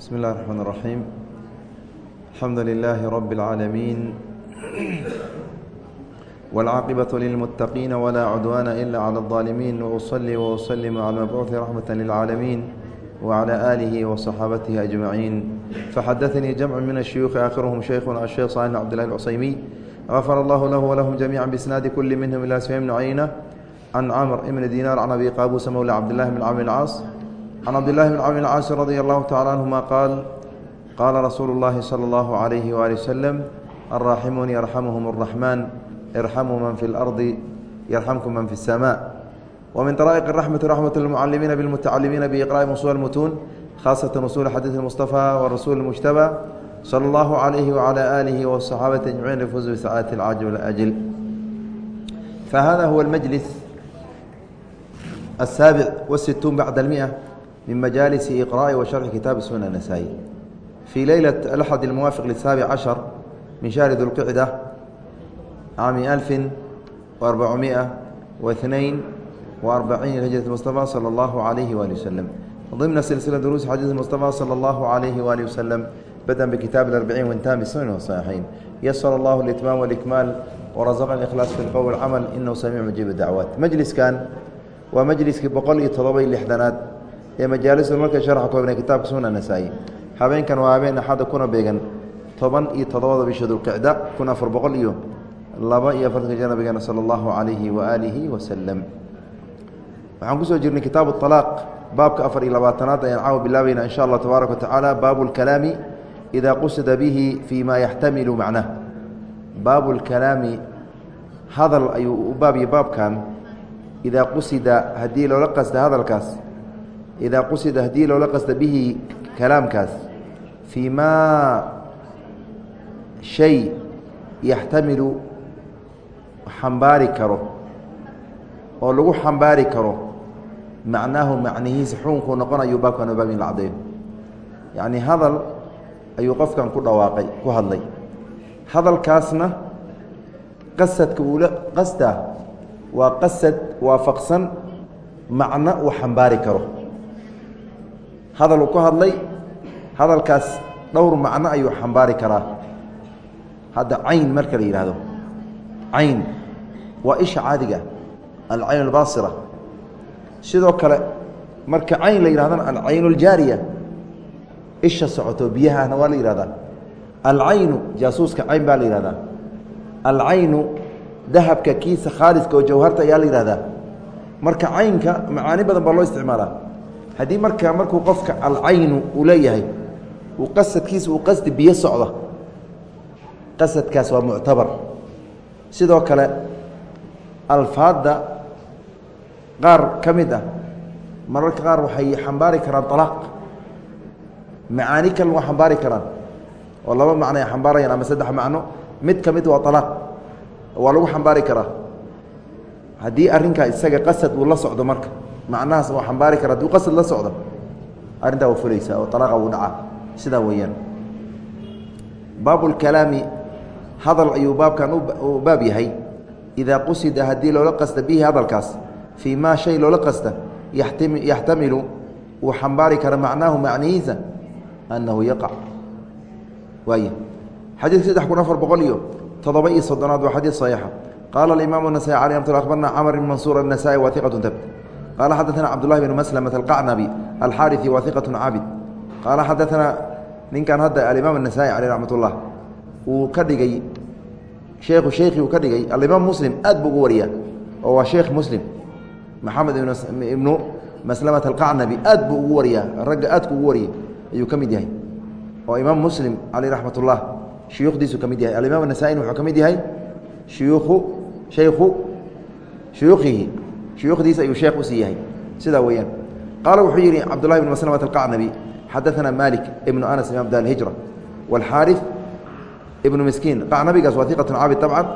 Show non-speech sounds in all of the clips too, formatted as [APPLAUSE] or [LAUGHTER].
بسم الله الرحمن الرحيم الحمد لله رب العالمين والعاقبة للمتقين ولا عدوان إلا على الظالمين وأصلي وأسلم على المبعوث رحمة للعالمين وعلى آله وصحابته أجمعين فحدثني جمع من الشيوخ آخرهم شيخنا الشيخ صالح عبد الله العصيمي غفر الله له ولهم جميعا بإسناد كل منهم إلى سفيان بن عيينة عن عمرو بن دينار عن أبي قابوس مولى عبد الله بن عمرو العاص عن عبد الله بن عمرو العاص رضي الله تعالى عنهما قال قال رسول الله صلى الله عليه وآله وسلم الراحمون يرحمهم الرحمن ارحموا من في الأرض يرحمكم من في السماء ومن طرائق الرحمة رحمة المعلمين بالمتعلمين بإقراء وصول المتون خاصة وصول حديث المصطفى والرسول المجتبى صلى الله عليه وعلى آله والصحابة أجمعين لفوز بسعادة العاجل والأجل فهذا هو المجلس السابع والستون بعد المئة من مجالس إقراء وشرح كتاب السنة النسائي في ليلة الأحد الموافق للسابع عشر من شهر ذو القعدة عام ألف وأربعمائة واثنين وأربعين هجرة المصطفى صلى الله عليه وآله وسلم ضمن سلسلة دروس حديث المصطفى صلى الله عليه وآله وسلم بدأ بكتاب الأربعين وانتهى بالسنن والصحيحين يسر الله الإتمام والإكمال ورزقنا الإخلاص في القول والعمل إنه سميع مجيب الدعوات مجلس كان ومجلس بقول يتضبي لحدنات ee majaalisa markay sharxa ku habnay kitaabka sunna nasaa-i habeenkan waa habeen axadda kuna beegan toban iyo toddobada bisha dulqicda kun afar boqol iyo laba iyo afartanka jir nabigeena sala allahu calayhi waaalihi wasalam waxaan ku soo jirnay kitaabu alaaq baabka afar iyo labaatanaad ayaan caawa bilaabayna insha allah tabaaraka watacaala baabu lkalaami idaa qusida bihi fii ma yaxtamilu macnah baabu lkalaami hadal ayuu u baabya baabkan idaa qusida haddii loola qasda hadalkaas idaa qusida haddii loola qasda bihi kalaamkaas fii maa shay yaxtamilu xambaari karo oo lagu xambaari karo macnaahu macnihiisa xukunkuu noqonayu baabkan baab in la caddeeyo yacnii hadal ayuu qofkan ku dhawaaqay ku hadlay hadalkaasna qasadka uula qasdaa waa qasad waafaqsan macno uu xambaari karo hadal uu ku hadlay hadalkaas dhowr macno ayuu xambaari karaa. Hadda cayn marka la yidhaahdo cayn waa isha caadiga alcayn albaasira. Sidoo kale marka cayn la yidhahdana alcayn aljaariya isha socoto biyahaahna waa la yihahdaa alcaynu jaasuuska cayn baa la yihahdaa alcaynu dahabka kiisa khaaliska oo jawharta ayaa la yihahdaa marka caynka macaani badan baa loo isticmaalaa haddii marka markuu qofka alcaynu uu leeyahay uu qasadkiisa uu qasdi biyo socda qasadkaas waa muctabar. Sidoo kale alfaadda qaar ka mid ah mararka qaar waxay xambaari karaan alaaq macaani kale waa xambaari karaan oo laba macno ay xambaarayaan ama saddex macno. Mid ka mid waa alaaq waa lagu xambaari karaa. Haddii arrinkaa isaga qasad uu la socdo marka macnahaas waa xambaari kara hadduu qasad la socdo arrintaa waa fulaysaa oo alaaqa wuu dhacaa sidaa weeyaan baabulkalaami hadal ayuu baabkan u baab yahay idaa qusida haddii loola qasta bihi hadalkaas fii maa shay loola qasta yaxtamilu uu xambaari kara macnaahu macnihiisa annahu yaqac waay xadiidka saddex kun afar boqol iyo toddoba iyo soddonaad waa xadiid saxiixa qaala alimaamu nasaي alي amat abarna camr bn mansuur الnasaئي wa iqaة tabt qala xadaثna cabdالlahi bn maslmة الqacnabi alxaariثi wa iqaة caabid qaala xadaثna ninkan hadda alimaam الnasaئي alيh raxmat الlah uu ka dhigay sheekhu sheekhi uu ka dhigay alimaam muslim aad buu ugu wariyaa oo waa sheekh muslim maxamed ibnu maslamaة alqacnabi aad buu ugu wariyaa ragga aadku ugu wariyay ayuu ka mid yahay oo imaam muslim caleyh raxmat الlah shuyuukhdiisu ka mid yahay alimaam الnasaئina wuxuu ka mid yahay shuyuukhu shaykhu shuyuukhihi shuyuukhdiisa ayuu sheekh usii yahay sidaa weeyaan qaala wuxuu yidhi cabdullahi bn maslmat alqacnabi xadaثana malik ibnu anas imam dar hijra wاlxaariث ibnu miskiin qacnabigaas waa iqat caabid طabcan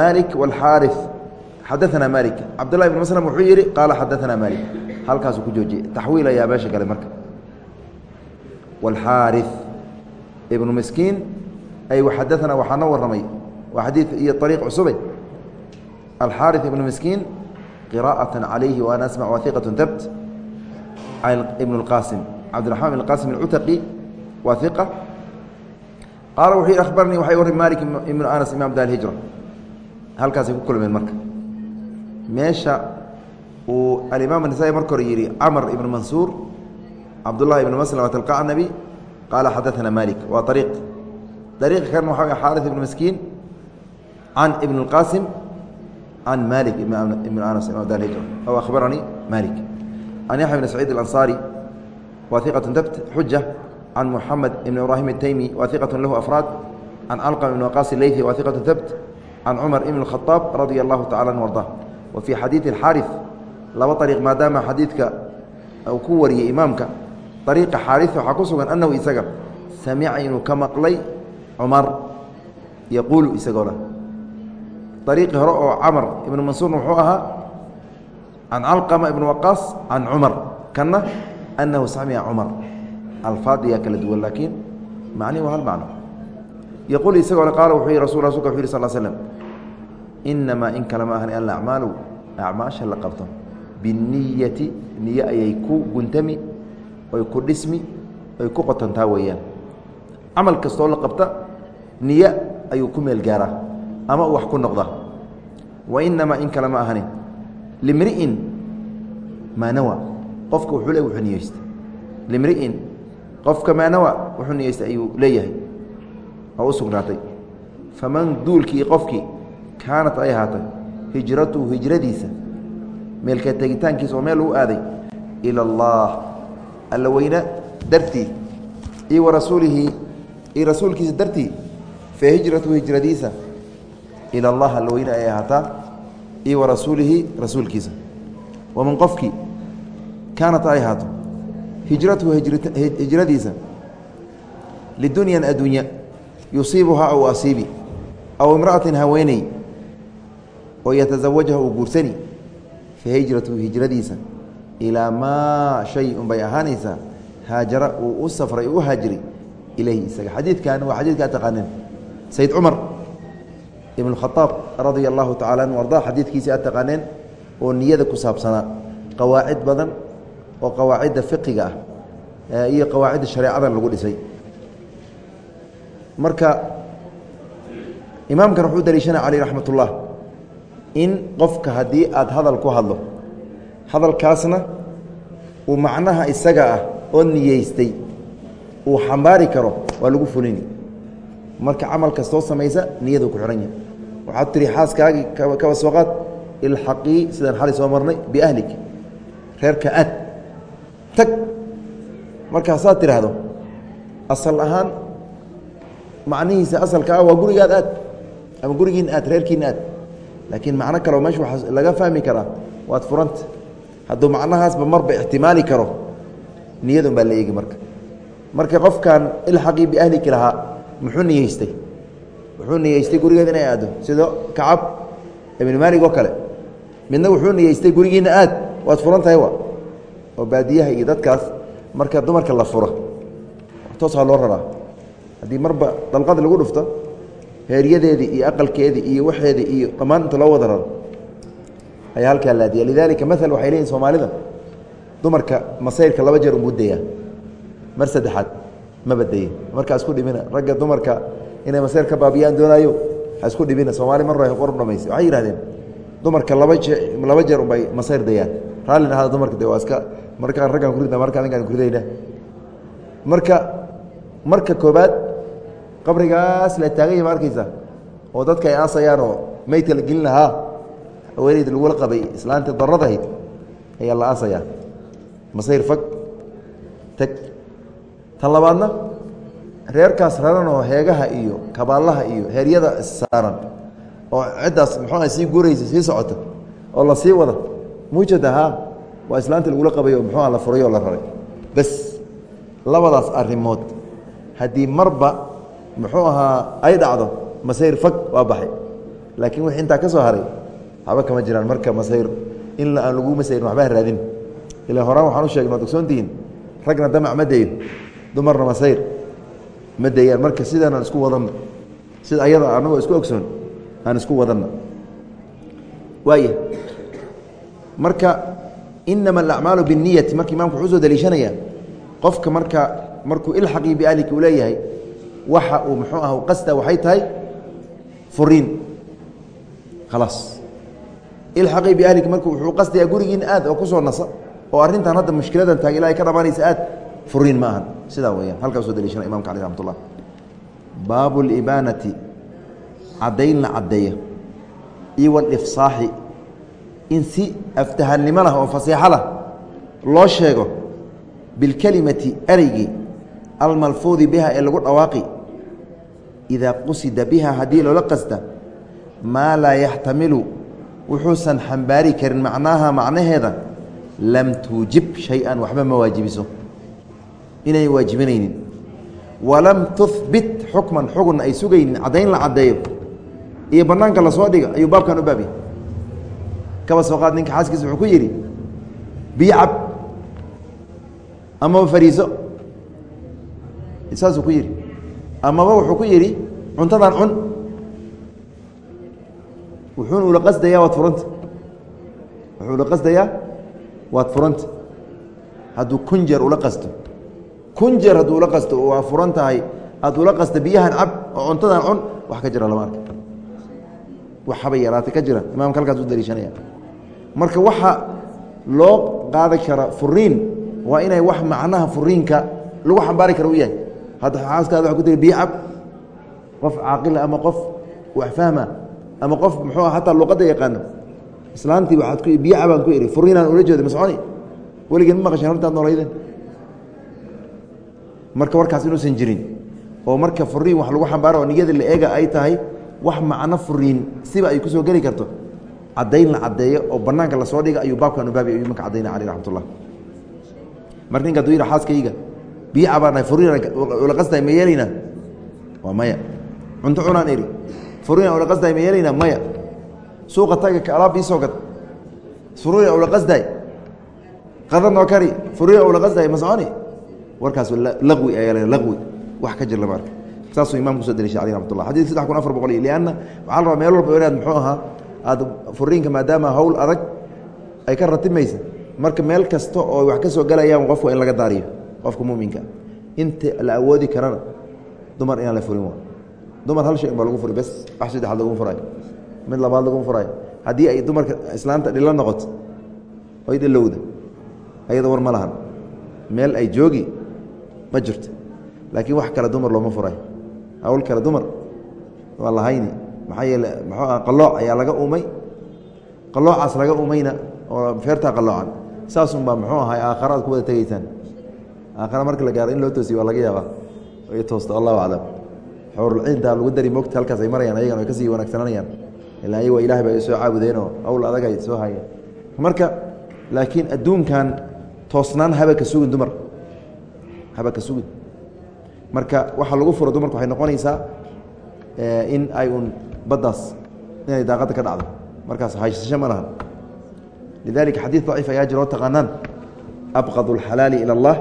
malik wاlxaariث xadaثana malik cabdullahi ibn maslm wuxuu yidhi qaala xadaثana malik halkaasuu ku joojiyey taxwiil ayaa meesha galay marka wاlxaariث ibnu miskiin ay xadaثana waxaa noo warramay waa xadiid iyo ariiq cusube alxaariث ibnu miskiin qirاءaة عalayhi وأna asmع waثiqaة tabt ibn اlqaasim cabdiraxmaan bin qasim alcutaqi waa iqa qaala wuxuu yidhi akhbarnii waxay warri malik ibnu anas imaam daar hijra halkaasay ku kulmeen marka meesha uu alimaam anasai marka hore yidhi camr ibnu mansuur cabdullahi ibnu maslamata alqacnabi qaala xadaثana malik waa ariiq ariiqa kan waxa xaari ibnu maskiin can ibn اlqasim can malik ibn anas imaam daar hijra aw akhbaranii malik can yaxya bn saciid اlanصaari wa iqaة tabt xuja can muxamed ibn ibrahim الtaymi wa iqaة lahu afraad can calqam ibn waqaas leythi wa iqaة tabt can cumar ibn اkhطaab radia allahu tacala an arda wa fii xadiidi اxaari laba ariiq maadaama xadiidka uu ku wariyey imaamka ariiqa xaari waxaa ku sugan anahu isaga samica inuu ka maqlay cumar yaquulu isagoo leh ariiqii hore oo camar ibnu mansuurna wuxuu ahaa can calqama ibn waqaas can cumar kanna anahu samica cumar alfaadiyaa kala duwan laakiin macnihi waa hal macno yaquul isagoo le qaala wuxuu yihi rasul rasulka wuxu yih sal slm inamaa in kale ma ahani alacmaalu acmaasha la qabto binniyati niye ayay ku guntami oy ku dhismi oy ku qotontaa weeyaan camal kastoo la qabta niye ayuu ku meel gaaraa ama wax ku noqdaa wa inamaa in kale ma ahani. Limri'in maanawa qofka wuxuu le wuxuu niyeystay limri'in qofka maanawa wuxuu niyeystay ayuu leeyahay. Oo u sugnaatay. Faman duulkii qofkii kaanat ay ahaatay hijratuhu hijradiisa meelka tegitaankiisa oo meel uu aaday ila allah alla weyne dartii iyo wa rasuulihi iyo rasuulkiisa dartii fa hijratuhu hijradiisa ila allah alla weyne ay ahaataa iyo wa rasuulihi rasuulkiisa. Waman qofkii kaanat ay ahaato hijratuhu hijradiisa lidunyan addunya yusiibuhaa aw asiibi aw imra'atin haweeney oo yataزawajaha uu guursani fa hijratuhu hijradiisa ilaa maa shay un bay ahaanaysaa haajara uu u safray u haajiri ilayhi isaga. Xadiidkan waa xadidka ad taqaaneen sayd cumar ibn khaaab radia allahu tacala anhu arda xadiidkiisii aad taqaaneen oo niyada ku saabsanaa qawaacid badan oo qawaacidda fiqiga ah iyo qawaacidda shareecadan lagu dhisay. Marka imaamkan wuxuu daliishanaya caleyh raxmat ullah in qofka haddii aad hadal ku hadlo hadalkaasna uu macnaha isaga ah oo niyeystay uu xambaari karo waa lagu fulini. Marka camal kastoo samaysa niyadu ku xihan yahay waxaad tiri xaaskaagii kaba soo qaad ilxaqii sidaan xali soo marnay biahlik reerka aad tag. Markaasaad tidhaahdo asal ahaan macnihiisa asalka ah waa gurigaad aad ama gurigiin aad reerkiina aad. Laakiin macno kaleo meesha waxaa laga fahmi karaa waad furanta hadduu macnahaasba marba ixtimaali karo niyadun baa la eegi marka. Marka qofkan ilxaqii biahliki lahaa muxuu niyeystay wuxuu niyeystay gurigeed inay aado. Sida kacab ibn maalig oo kale. Midna wuxuu niyeystay gurigiina aad. Waad furan tahay wa oo baadiyaha iyo dadkaas. Marka dumarka la fura toosaa loo raraa. Haddii marba dalqad lagu dhufto heeryadeedii iyo aqalkeedii iyo waxeedii iyo dhammaan inta loo wada raro ayaa halkaa laadiya lidaalika maal waxay leeyihiin soomaalida dumarka masayrka laba jeer unbuu dayaa mar saddexaad ma badeye markaa isku dhibina ragga dumarka inay masayr ka baabiyaan doonaayo ha isku dhibina. Soomaali mar war dhamaysa waxay yihahdeen dumarka laba jee laba jeer unbay masayr dayaan. Raallina ahada dumarka de waa iska markaan raggaan kuridna marka adinkaan kuridayna marka marka koobaad qabrigaas la taaganya ma arkaysa oo dadka ay aasayaan oo meydka la gelin lahaa haweeneyda lagula qabay islaantii daradahayd ayaa la aasayaa masayr fag teg tan reerkaas raran oo heegaha iyo kabaalaha iyo heeryada saaran oo ciddaas muxuuha sii guraysa sii socota oo la sii wada muujada haa waa islaantii lagula qabay oo muxuuha la furay la raray. Bes labadaas arrimood haddii marba muxuu ahaa ay dhacdo masayr fag waa baxay. Laakiin wixii intaa ka soo haray waxba kama jiraan marka masayr in aan lagu masayrin waxba ha raadin. Horaan waxaan u sheegn waad ragna damac ma dayo dumarna masayr ma dayaan marka sidaan aan isku wadanno sida ayada anagoo isku ogsoon aan isku wadanno. Waaya marka inama alacmaalu binniyati marka imamku wuxuu soo daliishanaya qofka marka markuu ilxaqii biahliki uu leeyahay waxa uu muxuu ah qasta waxay tahay furiin. Khalaas ilxaqii biahliki marku wuxuu qastayaa gurigiin aad oo ku soo nasa oo arrintan hadda mushkiladan taag ilahay ka dhamanaysa aad furiin ma ahan. Sidaa weyaan halkaa soo daliishana imamka aleh raxmat ullah baabu libaanati caddayn la caddeeyo iyo walifsaaxi in si aftahannimo lah oo faseexo lah loo sheego bilkelimati ereygii almalfuudi biha ee lagu dhawaaqi. Idaa qusida biha haddii loola qasda maa laa yaxtamilu wuxuusan xambaari karin macnaaha macnaheeda lam tuujib shay-an waxba ma waajibiso inay waajibinaynin. Walam tuhbit xukman xugunna ay sugaynin caddayn la caddeeyo. Iyo bannaanka la soo dhiga ayuu baabkan u baabya kaba soo qaad ninka xaaskiisa wuxuu ku yidhi biyo cab amaba fariiso. Saasuu ku yidhi amaba wuxuu ku yidhi cuntadan cun. Wuxuuna ula qasdayaa waad furanta. Wuxuu ula qasdayaa waad furanta. Hadduu kun jeer ula qasto kun jeer hadduu ula qasto oo waa furan tahay aad ula qasta biyahan cab oo cuntadan cun wax ka jira lama arka waxaba yaraata ka jira. Imaamka halkaas u daliishanaya marka waxa loo qaadi kara furiin waa inay wax macnaha furiinka lagu xambaari kara u yahay. Hadda xaaskaada waa ku tiri biyo cab qof caaqila ama qof wax fahma ama qof muxuu hataa luqadda yaqaano. Islaantii waaad biyo cabaan ku ihi furiinaan ula jeeda ma soconi? Weligeen ma maqasheen hortaad noolayden marka warkaas inuusan jirin oo marka furiin wax lagu xambaaro oo niyada la eega ay tahay wax macno furiin siba ay ku soo geli karto. Caddayn la caddeeyo oo bannaanka la soo dhiga ayuu baabkan u baabiy ayuu imanka caddaynaya caleh raxmat ullah marka ninka aduu yidha xaaskayga biyo cabaanahay furiin ula qastahay ma yeelaynaa waa maya. Cunto cunaan idhi furiin ula qasdahay ma yeelaynaa maya. Suuqa taga ka alaab ii soo gad. Furiin ula qasdahay qada noo kari. Furiin ula qasdahay ma soconi warkaas laqwi ayaa laqwi wax ka jir lama arka saasuu imamku soo daliishay aleh ramat ullah xadid saddex kun afar boqol iyo lianna waxaa la rabaa meel walba inaad muxuu ahaa aad furiinka maadaama hawl adag ay ka ratimaysa marka meel kasta oo wax ka soo galayaan qofku in laga daariyo qofka muminka inta la awoodi karana dumar inaan la furin wa dumar hal shay in baa lagu furi bes wax saddexaad laguma furayo mid labaad laguma furayo haddii ay dumarka islaanta dhilo noqoto oy dhilowda ayada war ma lahan. Meel ay joogi ma jirto. Laakiin wax kale dumar looma furayo hawl kale dumar. Waa lahayni maxaa yeele muxuu ah qalooc ayaa laga uumay. Qaloocaas laga uumayna oo feertaa qaloocan. Saasunbaa muxuu ahay aakhara aad ku wada tegeysaan aakhara marka la gaaro in loo toosiyo waa laga yaabaa. Ay toosto allahu aclam. Xawrulciintaa lagu dari mogta halkaas ay marayaan ayagan ay ka sii wanaagsananayaan. Ilaa ayago ilahay ba ay soo caabudeenoo hawl adag soo hayeen. Marka laakiin adduunkan toosnaan haba ka sugin dumar haba ka sugin marka waxaa lagu furo dumarku waxay noqonaysaa in ay un baddaas inay daaqadda ka dhacdo markaas haysasho ma lahan lidalika xadiid daciif ayaa jiro oo taqaanaan abqad اlxalaali ilى اllah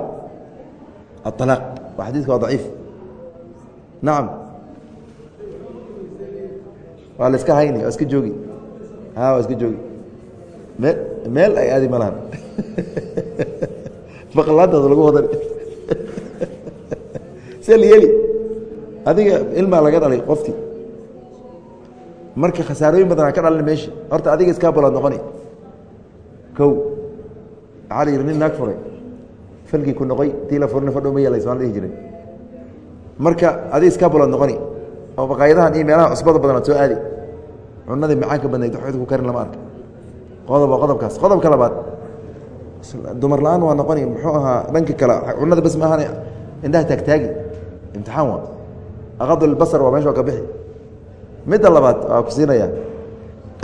aalaaq waa xadiidka waa daciif nacam waa la iska hayni waa iska joogi ha waa iska joogi mee meel ay aadi ma lahan [LAUGHS] baqlaantaas lagu wadan [LAUGHS] see la yeli adiga ilmaa laga dhalay qoftii marka khasaarooyin badan aa ka dhalina meesha horta adiga iskaabulaad noqoni. Kow yidhi nin naag furay. Falkii ku noqoy tii la furina fadhow ma yeelays waan dhihi jiray marka adiga iskaabulaad noqoni. Oo baqaayadahan iyo meelaha cusbada badan aad soo aadi. Cunadii macaanka badnayd waxd ku karin lama arka qodob waa qodobkaas. Qodobka labaad dumar la'aan waa noqoni muxuu ahaa dhanka kale cunada bas ma ahan indhaha taagtaagi imtixaan waa. Aqadulbasar waa meesha waa ka bixi. Midda labaad waa ku siinaya.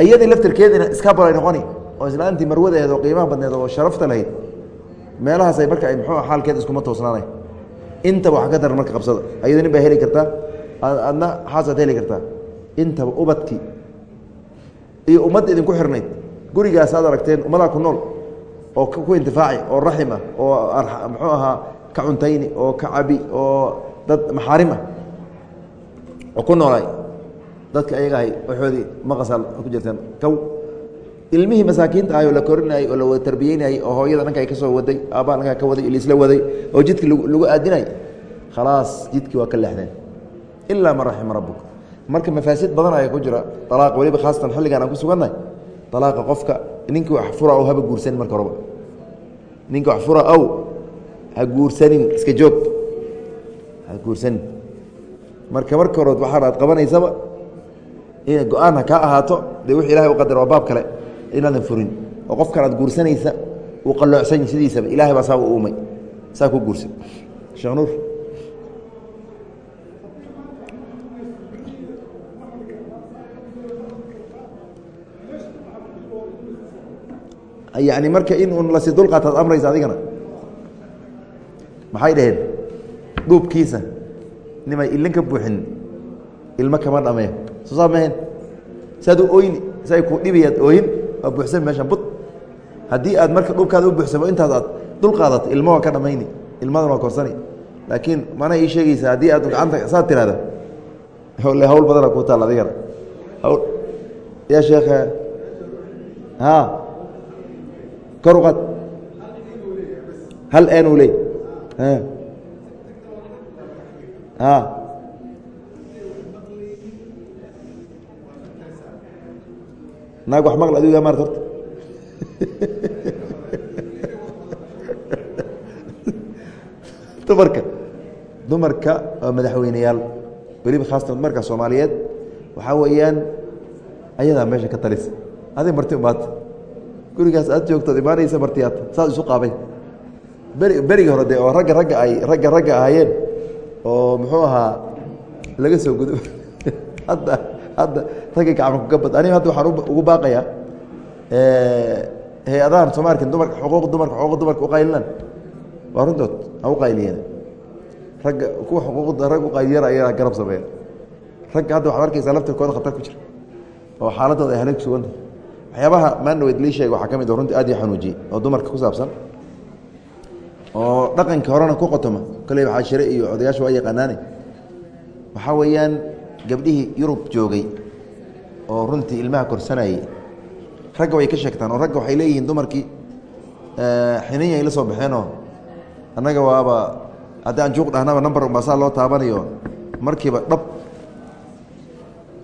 Iyadii laftirkeediina iskaabal ay noqoni oo islaantii marwadaheed oo qiimaha badneed oo sharafta lahayd meelahaasay marka ay muxuu xaalkeed iskuma toosnaanay. Intaba waxa ka daran marka qabsada. Ayado nin heli kartaa. Adna xaasaad heli kartaa. Intaba ubadkii iyo ummadda idinku xirnayd. Gurigaas aad aragteen ummadaa ku nool oo ku intifaaci oo raxim ah oo muxuu ahaa ka cuntayni oo ka cabi oo dad maxaarim ah oo ku noolay dadka ayaga ahay waxoodii maqasal ku jirteen. Kow ilmihii masaakiinta ahay oo la korinayay oo la tarbiyeynayay oo hooyada dhanka ay ka soo waday aabbaha dhankaa ka waday laisla waday oo jidkii lagu aadinay khalaas jidkii waa ka leexdeen ilaa man raxima rabbuk marka mafaasid badan ayaa ku jira alaaq weliba khaasatan xilligan aan ku sugannahay alaaqa qofka ninkii wax fura haba guursanin marka horeba ninkii wax fura ow ha guursanin iska joog. Ha guursanin. Marka marka horood waxaan aad qabanaysaba in go'aan ha kaa ahaato dee wix ilahay u qadar waa baab kale inaadan furin. Oo qofkan aad guursanaysa uu qalloocsan sidiisaba ilahay baa saa u uumay saa ku guursan. Sheekh nuur yani marka in un lasi dulqaataad amraysa adigana. Maxay dhaheen? Dhuubkiisa nimay ilin ka buuxin. Ilmo kama dhameeyo soo saa maheen saad u oyni si ay ku dhibayaad oohin waa buuxsan meeshan bud. Haddii aad marka dhuubkaada u buuxsamo intaas aad dulqaadato ilmo waa ka dhamayni. Ilmadan waa korsani laakiin mana ii sheegaysa haddii aad gacanta saad tirahda le hawl badana ku taal adigana. Hawl. Ya sheekh ha kor uqad hal en u ley a naag wax maql adiga maart horta. [LAUGHS] Dumarka. Dumarka waa madaxweyneyaal weliba khaasatan dumarka soomaaliyeed. Waxaa weeyaan ayadaa meesha ka talisa. Aday marti umaata gurigaas aad joogtood imaanaysa martiyaad saas isu qaabay. Beri berigi hore de oo ragga ragga ay ragga ragga ahaayeen oo muxuu ahaa laga soo gudo. [LAUGHS] Hadda hadda ragga gacma kugabad aniga hadda waxaan ugu baaqayaa hay'adahan sooma arkin dumarka xuquuq dumarka xuquuq dumarka uqaylinan waa runtood ha u qayliyeen. Ragga kuwa xuquuqda rag uqayliyana ayagaa garab sameeya. Ragga hadda waxaad arkaysaa laftirkooda khatar ku jira oo xaaladooda ay halag suganta waxyaabaha maandhaweyd lii sheega waxaa ka mid runtii aad ii xanuujiyey oo dumarka ku saabsan oo dhaqanka horena ku qotoma kolley waxaa shire iyo odayaasha waa yaqaanaane waxaa weeyaan gabdhihii yurub joogay oo runtii ilmaha korsanayey ragga way ka sheegtaan oo ragga waxay leeyihiin dumarkii xininya ay la soo baxeenoo annaga waaba haddii aan juuq dhahnaba number unbaa loo taabanayo markiiba dhab.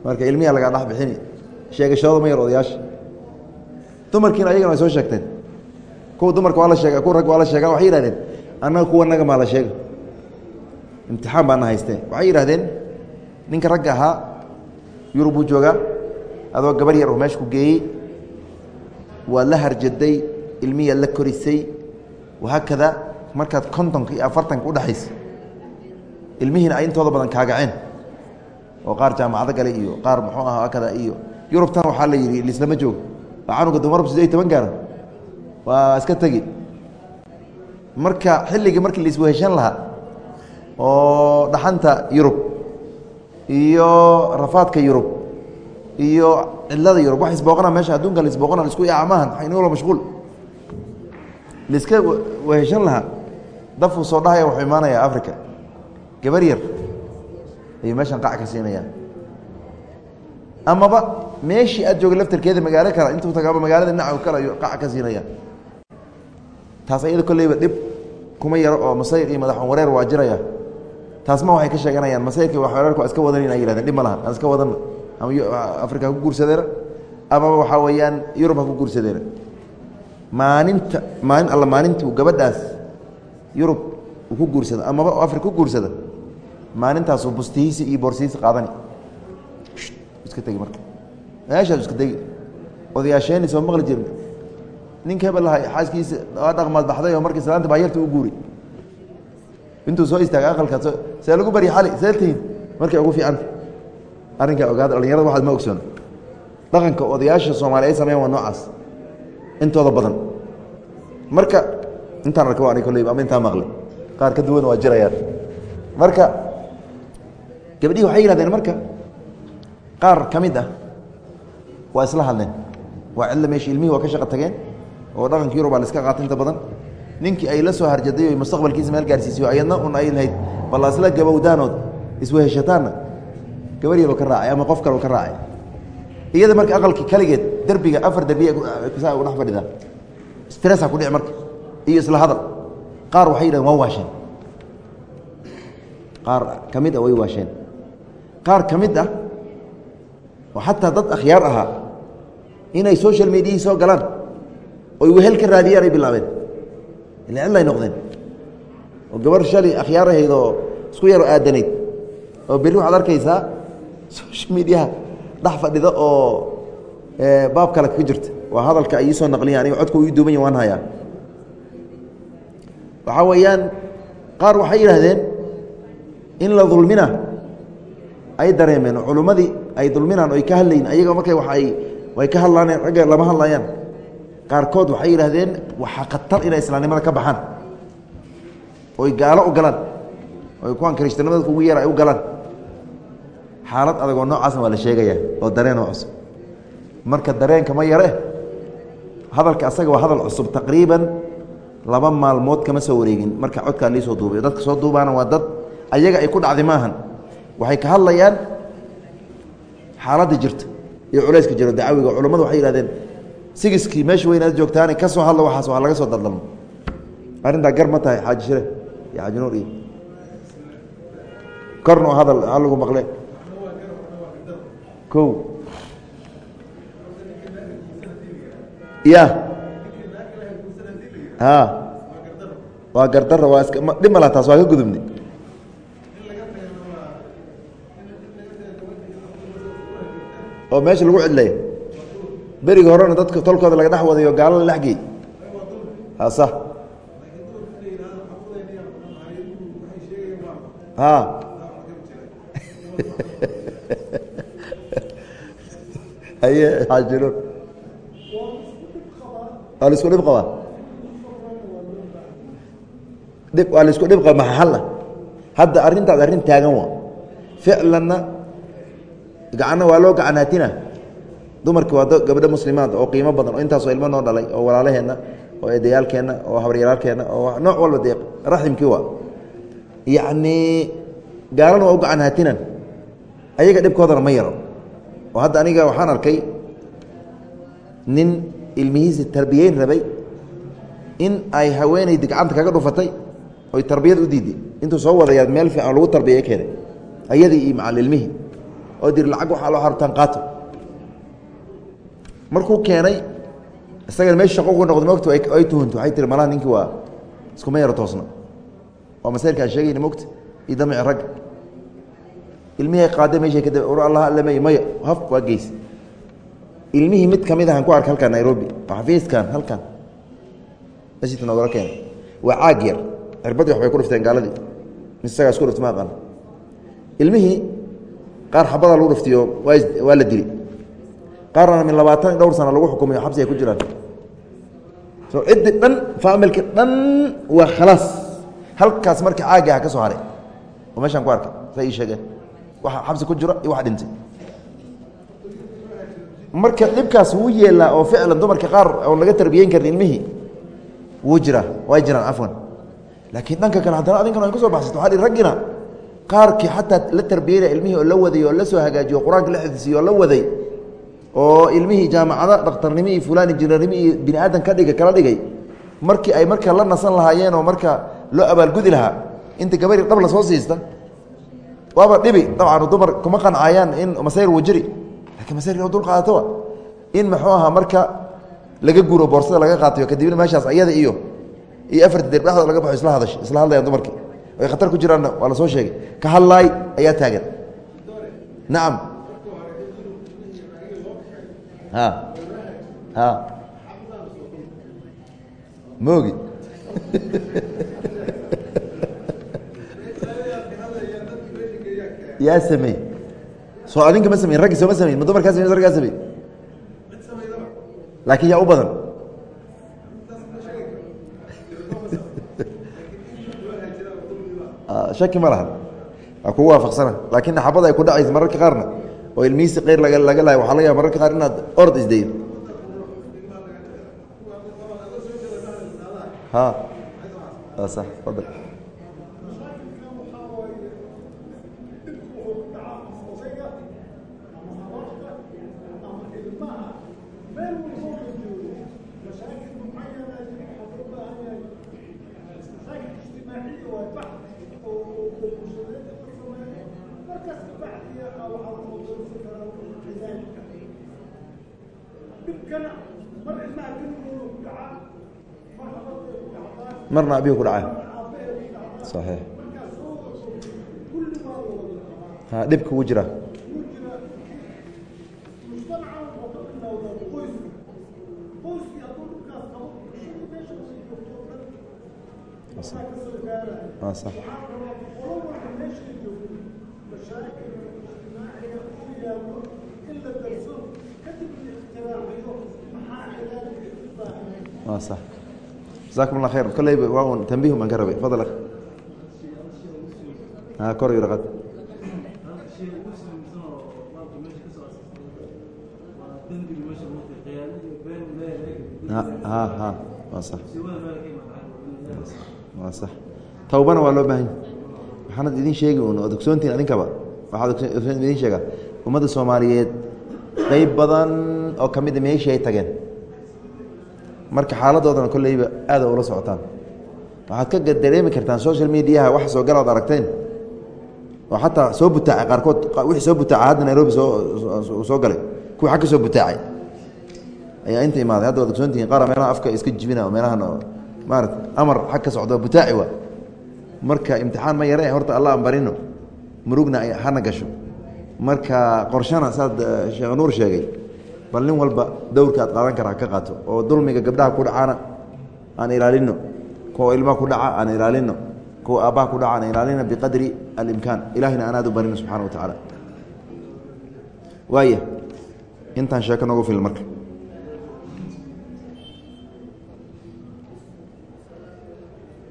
Marka ilmiha lagaa dhex bixini sheegashadooda yar odayaasha dumarkiina ayagana way soo sheegteen? Kuwa dumarka waa la sheega kuwa ragga waa la sheega waxay yihahdeen annaga kuwa naga maa la sheega imtixaan baana haystee. Waxay yidhahdeen ninka ragga ahaa yurub buu joogaa adoo gabar yar oo meesha ku geeyey waad la harjaday ilmiyaad la korisay wahaakada markaad kontonka iyo afartanka udhexaysa ilmihiina ay intooda badan kaagaceen oo qaar jaamacado gale iyo qaar muxuu aha kada iyo yurubtan waxaa la yidhi lislama joogo canuga dumarbu sideed iyo toban gaara waa iska tegi marka xilligii markii laisweheshan lahaa oo dhaxanta yurub iyo rafaadka yurub iyo cidlada yurub wax isbooqana meesha adduunka laisbooqana isku maahan inula mashquul. Laiska weheshan lahaa dafuu soo dhahaya wuxuu imaanayaa africa gabar yar ayuu meeshan qac ka siinayaan. Amaba meeshii aad jooga laftarkeeda magaalo kale intuu tagaaba magaalada dhinaca kale ayuu qac ka siinayaan taas ayada kolleyba dhib kuma yaro oo masayr iyo madaxan wareer waa jiraya. Taasma waxay ka sheeganayaan masayrka wareerku iska wadanin ay yihahdeen dhib ma lahan aan iska wadanna ama africa ha ku guursadeena amaba waxaa weeyaan yurub ha ku guursadeena maalinta maalin alla maalintuu gabadhaas yurub uu ku guursado amaba africa ku guursada maalintaasuu bustihiisi iyo boorsihiisi qaadani. Iska tegi marka meeshaas iska tegi odayaasheeni soo maqli ninka hebel lahay xaaskiisa dhaqmaad baxday oo markii salaanta baayarta u guuri intuu soo istaagay aqalkaas see lagu barya xali see tihiin markay ugu fiicanta arrinkaa ogaada dhalinyarada waxaad ma ogsoon. Dhaqanka odayaasha soomaali ay sameeyaan waa noocaas. Intooda badan. Marka intaan arka waa kolleyba ama intaa maqlay qaar ka duwan waa jirayaan. Marka gabdhihi waxay yihahdeen marka qaar ka mid ah waa isla hadleen. Waa cidla meesha ilmihii waa ka shaqa tageen oo dhaqanka yurub baa la iska qaata inta badan. Ninkii ay la soo harjaday mustaqbalkiisa meel gaarsiisiyo ayadna un ay lahayd bal isla gabowdaanood isweheshataanna gabar yaroo ka raacay ama qof kaleo ka raacay. Iyada marka aqalkii kaligeed derbiga afar derbiya saa ugu dhex fadhidaan stressa ku dhici marka. Iyo isla hadal. Qaar waxay yidhahen waa waasheen. Qaar ka mid ah way waasheen. Qaar ka mid ah oo xataa dad akhyaar ahaa inay social mediahii soo galaan oy wehel ka raadiyaan ay bilaabeen. Ila cidlay noqdeen. Oo gabar shalay akhyaar ahayd oo isku yaro aadanayd. Oo berri waxaad arkaysaa social mediaha dhex fadhida oo baab kale ka jirta. Waa hadalka ay iisoo naqliyan aniga codka ii duuban ya waan hayaa. Waxaa weeyaan qaar waxay yidhaahdeen in la dulmina ay dareemeen oo culummadii ay dulminaan oy ka hadlayin ayaga markay wa ay way ka hadlaaneen ragga lama hadlayaan. Qaarkood waxay yidhaahdeen waxaa khatar inay islaamnimada ka baxaan. Oy gaalo u galaan. Oy kuwaan kirishtanimada ugu yeera ay u galaan. Xaalad adagoo noocaasna waa la sheegaya oo dareenoo cusub. Marka dareenka ma yare hadalka asaga waa hadal cusub taqriiban laba maalmood kama soo wareegin. Marka codkaa liisoo duubay dadka soo duubaana waa dad ayaga ay ku dhacday maahan. Waxay ka hadlayaan xaaladda jirta iyo culayska jiro dacawiga culammadu waxay yihahdeen sigiskii meesha weynaad joogtaani ka soo hadlo waxaas waa laga soo daldalmo arrintaa gar ma tahay xaaji shire iyo xaaji nuur iyo korna oo hadal ha lagu maqle. Kow. Ya a waa gardara waa iska dhib mala taas waa ka gudubnay oo meesha lagu cidlaya beriga horena dadka tolkooda laga dhex wadayo gaalo la dhexgey hasa a haye [LAUGHS] xaajiro waa la isku dhib qabaa waa la isku dhib qaba maxa xalla? Hadda arrintaas arrin taagan wa ficlanna gacanna waa loo gacanaatina dumarki waa gabadho muslimaad oo qiimo badan oo intaasoo ilmo noo dhalay oo walaalaheenna oo eedayaalkeenna oo habaryalaalkeenna oo nooc walba dee raximkii waa. Yacnii gaalana waa u gacanhaatinan ayaga dhibkoodana ma yaro. Oo hadda aniga waxaan arkay nin ilmihiisa tarbiyeyn rabay in ay haweenaydi gacanta kaga dhufatay oy tarbiyad u diiday intuu soo wadayaa meel fiican lagu tarbiyay keenay ayadii iyo macal oo dir lacag waxaa loo xarabtaan qaato. Markuu keenay isagana meesha shaqo ugu noqdo mogta ay tuhunto. Waxay tiri malaha ninkii waa iskuma yaro toosna. Waa masayrka aan sheegayna mogta iyo damici ragga ilmihii ay qaadeen meeshay kadib ur allah allamey maya. Haf waa geys ilmihii mid ka mid ahan ku arka halkan nairobi oo xafiiskan halkan masjidka noogala keenay. Waa caag yar. Cirbadii waxbay ku dhifteen gaaladii. Mis isagaa isku dhifta ma aqaan. Ilmihii qaar xabadaa lagu dhiftiyo waa la dili qaarna min labaatan dhowr sana lagu xukumayo xabsi ay ku jiraan. So ciddi dhan faamilki dhan waa khalaas halkaas marka caagi ah ka soo haray. Oo meeshaan ku arkay sa ii sheegeen. Waxa xabsi ku jira iyo wax dhintay. Marka dhibkaas wuu yeelaa oo ficlan dumarka qaar oon laga tarbiyeyn karin ilmihii wuu jiraa. Way jiraan cafwan laakiin dhanka kale haddana adinkan ay ku soo baxsato waxaa dhi raggina qaarkii xataa la tarbiyeynaya ilmihii oo la waday oo la soo hagaajiyo qur'aanka la xifdisiyo oo la waday oo ilmihii jaamacada dhakhtarnimo iyo fulaan injineernimo iyo bini aadan ka dhigay kala dhigay. Markii ay marka la nasan lahaayeen oo marka loo abaalgudi lahaa inta gabari dhab la soo siista waaba dhibi. Dabcan dumar kuma qancayaan in masayr wuu jiri lakiin masayr dul qaadatoa in muxuu ahaa marka laga guuro boorsada laga qaatayo kadibna meeshaas ayada iyo iyo afarta deer dhexdooda laga baxo isla hadash isla hadlayaan dumarkii ay khatar ku jiraanna waa la soo sheegay. Ka hadlaay ayaa taagan. Nacam moogi. [LAUGHS] Yaa samey soo adinka ma sameyn raggi sooma sameyn ma dumarkaa samey raggaa samey laakiin yaa u badan shaki ma laha waa kugu waafaqsana laakiin naxabada ay ku dhacaysa mararka qaarna oo ilmihiisi keyr laga lahay waxaa laga yaaba mararka qaar inaad orod isdayo ha waa sax marna abigu ku dhacay. Saxiix. Ha dhibka ugu jira. A sax. A sax jasakum allah khayr kolleyba waa un tambihum baan ka rabay fadl kor raqad ha waa sax tawbana waa loo baahan waxaanad idin sheegi un ood ogsoontihin adinkaba waxaad idin sheegaa ummadda soomaaliyeed qeyb badan oo ka mida meeshii ay tageen marka xaaladoodana kolleyba aada ula socotaan. Waxaad ka dareemi kartaan social mediaha wax soo gala od aragteen. Oo xataa soo butaacay qaarkood wixii soo butaacay hadda nairobi soo soo galay kuwii xag ka soo butaacay ayaa inta imaaday hadda waad ogsoontihiin qaar meelaha afka iska jibina oo meelahan oo maarata amar xag ka socdo butaaci waa. Marka imtixaan ma yare horta alla aan barino. Murugna hana gasho. Marka qorshana saad sheekh nuur sheegay bal nin walba dowrka aad qaadan kara ka qaato oo dulmiga gabdhaha ku dhacaana aan ilaalino kuwa ilmaha ku dhaca aan ilaalino kuwa aabbaha ku dhaca aan ilaalino biqadri alimkaan. Ilahina aan aad u barino subxana wa tacaala waaya intaan sheeko noogu filan marka.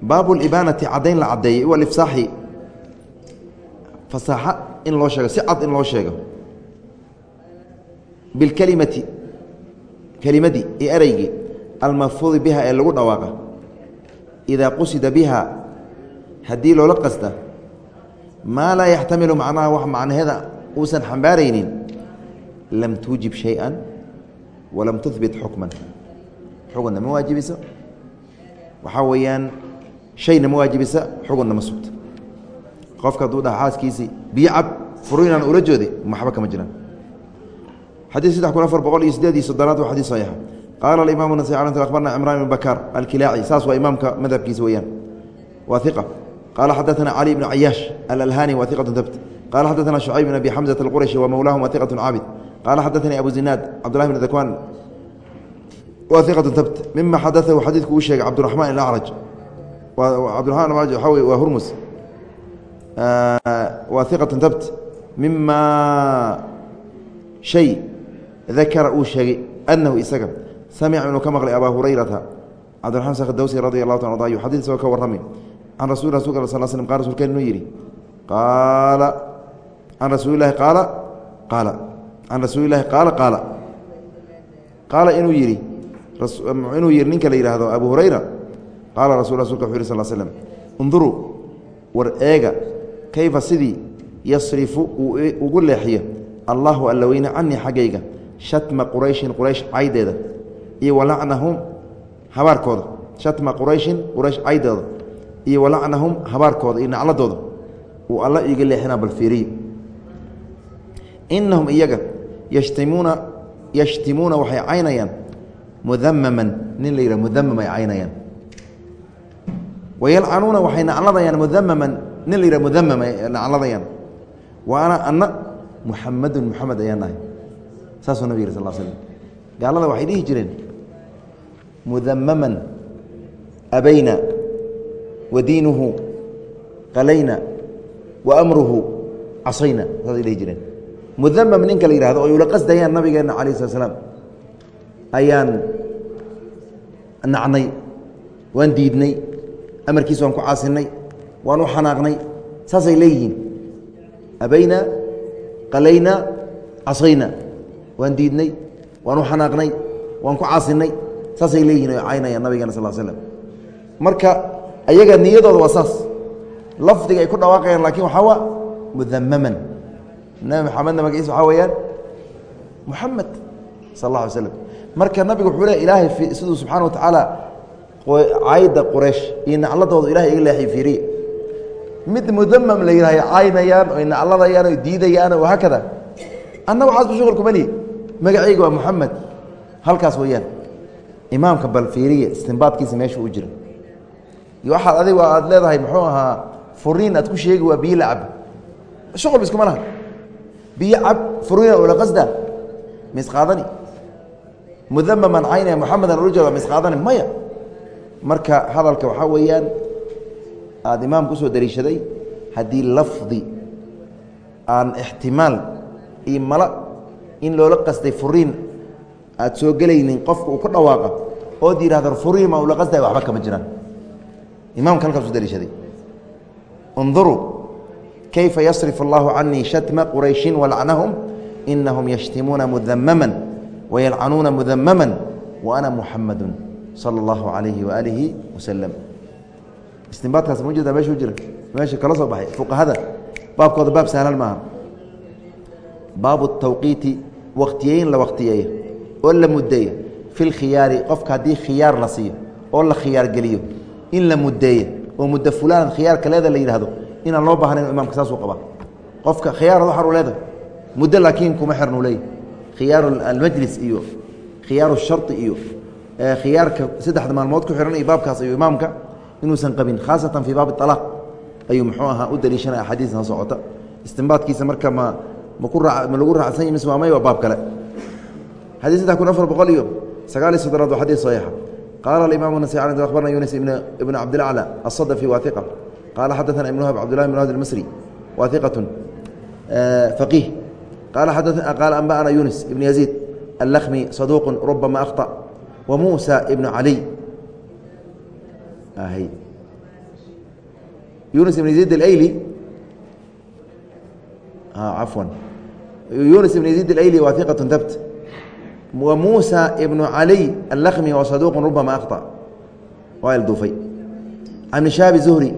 Baabu libaanati caddayn la caddeeyey walifsaaxi fasaaxa in loo sheego si cad in loo sheego bilkelimati kelimadii iyo ereygii almafhuudi biha ee lagu dhawaaqa. Idaa qusida biha haddii loola qasda maa laa yaxtamilu macnaha wax macnaheeda uusan xambaaraynin lam tuujib shay-an walam tuhbit xukman. Xugunna ma waajibiso waxaa weeyaan shayna ma waajibisa? Xugunna ma sugto qofka hadduu dhaha xaaskiisii biyo cab furu inaan ula joode maxba kama jiraan xadيث سدح kun aفر boqol iyo sideed iyo soddonaad waa xadيث صaحيixa qaala الimaم النasي أخbarna cمrان بن bكاr alkilaaci saas waa imaamka madhabkiisa weyaan waa ثiqة qaala xadaثna cلي بن cayaaش alalhani wa ثiqaة tbt qala xadaثna شhucayb بن abi xمزة الqرشhi wa mowlaahum wa ثiqaة caabid qaala xadaثnii abu zinaad cabdالlahi بن dakwan wa ثiqaة tbt mima xadaثahu xadiidku uu sheegay cabdالرaحman الأcraj cabdiرaحman acraj waxa wey waa hurmus wa ثiqaة tbt mima shay dakara uu sheegay anahu isaga samica inuu ka maqlay abaa hurayrata cabdiraxman sakhdawsi radi allahu ta yu xadii isagoo ka warrami can rasul rasulka sal slm qala rasulkeen inuu yidhi qaala can rasuulilahi qaala qaala can rasuulilahi qaala qaala qaala inuu yidhi inuu yidhi ninka la yidhaahdo abu hurayra qaala rasul rasulka wuxu yih sal slm unduruu war eega kayfa sidii yasrifu uu ugu leexiyo allahu alla weyne canii xaggayga shatma qurayshin quraysh caydeeda iyo walacnahum habaarkooda. Shatma qurayshin quraysh caydeeda iyo walacnahum habaarkooda iyo nacladooda uu alla iiga leexinaa bal fiiriy inahum iyaga yashtimuuna yashtimuuna waxay caynayaan mudamaman nin la yidhah mudamam ay caynayaan. Wayalcanuuna waxay nacladayaan mudamaman nin la yidhah mudamam ay nacladayaan. Wa ana ana muxamadun muxamed ayaan nahay saasuu nabig yiri sal l slm gaalada waxay dhihi jireen mudamaman abayna wa diinuhu qalayna wa amruhu casayna. Saasay dhihi jireen. Mudamam ninka la yihahdo oo yula qasdayaan nabigeenna alayh slat slaam ayaan nacnay waan diidnay amarkiisa waan ku caasinay waan u xanaaqnay. Saasay leeyihiin abayna qalayna casayna waan diidnay waan u xanaaqnay waan ku caasinay saasay leeyihiin o caynayaan nabigeena sal slm marka ayaga niyadooda waa saas. Lafdiga ay ku dhawaaqayaan laakiin waxaa waa mudamaman nabi maxamedna magaciisa waxaa weeyaan muxamed sal اla alay slam marka nabigu wuxuu le ilaahay siduu subxana wa tacaala cayda quraysh iyo nacladooda ilahay iga leexiy fiiriye. Mid mudamam la yidhahyo caynayaan oy nacladayaan oy diidayaan oo haakada anna waxaasba shuqul kuma lihi magacayga waa moxamed halkaas weeyaan. Imaamka bal fiiriya istinbaadkiisa meesha u jira waxaad adigu aad leedahay muxuu ahaa furiin aad ku sheegi waa biyo la cab. Shuqul iskuma laha biyo cab furiina ula qasda? Misqaadani mudamaman caynaya moxamedan ula jeeda misqaadani maya. Marka hadalka waxaa weeyaan aada imaamka u soo dariishaday haddii lafdi aan ixtimaal iyo mala in loola qasday furiin aad soo gelaynin qofka uu ku dhawaaqa ood yidhahdo furiin ma ula qasday waxba kama jiraan imaamka halkaas u dariishaday اnduruu kayfa yصrif اllahu canii shatma qurayشhi walacnahum inahum yashtimuuna mudamama wayalcanuuna mudamama waana muxamadu salى اllahu عalayhi waalihi waslm istinbaadkaas ma jeeda meesha u jira meesha kala soo baxay fuqahada baabkooda baab sahlan maaha baabu tawqiiti waktiyeyn la waktiyeeya oo la mudeeya fi lkhiyaari qofka haddii khiyaar la siiyo oo la khiyaar geliyo in la mudeeya oo muddo fulaan khiyaarka leeda la yidhahdo inaan loo baahnayn imaamka saasuu qabaa. Qofka khiyaar waxaanu leedahay muddo laakiin kuma xirnuu leeyahy khiyaaru almajlis iyo khiyaaru shari iyo khiyaarka saddexda maalmood ku xihan iyo baabkaas iyo imaamka inuusan qabin khaasatan fii baabi alaaq ayuu muxuu ahaa u daliishanaya axaadiisna socota. Istinbaadkiisa marka ma ma lagu raacsan mise maamay waa baab kale. Xadiis saddex kun afar boqol iyo sagaal iyo soddonaad waa xadiis saxiixa. Qaala alimaam anasai cali akhbarna yunis ibn cabdilacla asadafi waa qaala xadaana ibn wahab cabdullahi ibn wahab almasri waa eh, faqiih. Qaala xadaana qaala anba'ana yunis ibn yaziid allakhmi saduuqun rubama akhطa wa muusa ibn caliy ah, yunis ibn yaziid alayli. Ah, Cafwan yunus ibn yaziid alayli waa iqaة tabt wa muusa ibnu caliy allakmi wa saduuqu rubama akhطأ waa ilduufay can ibni shaabi zuhri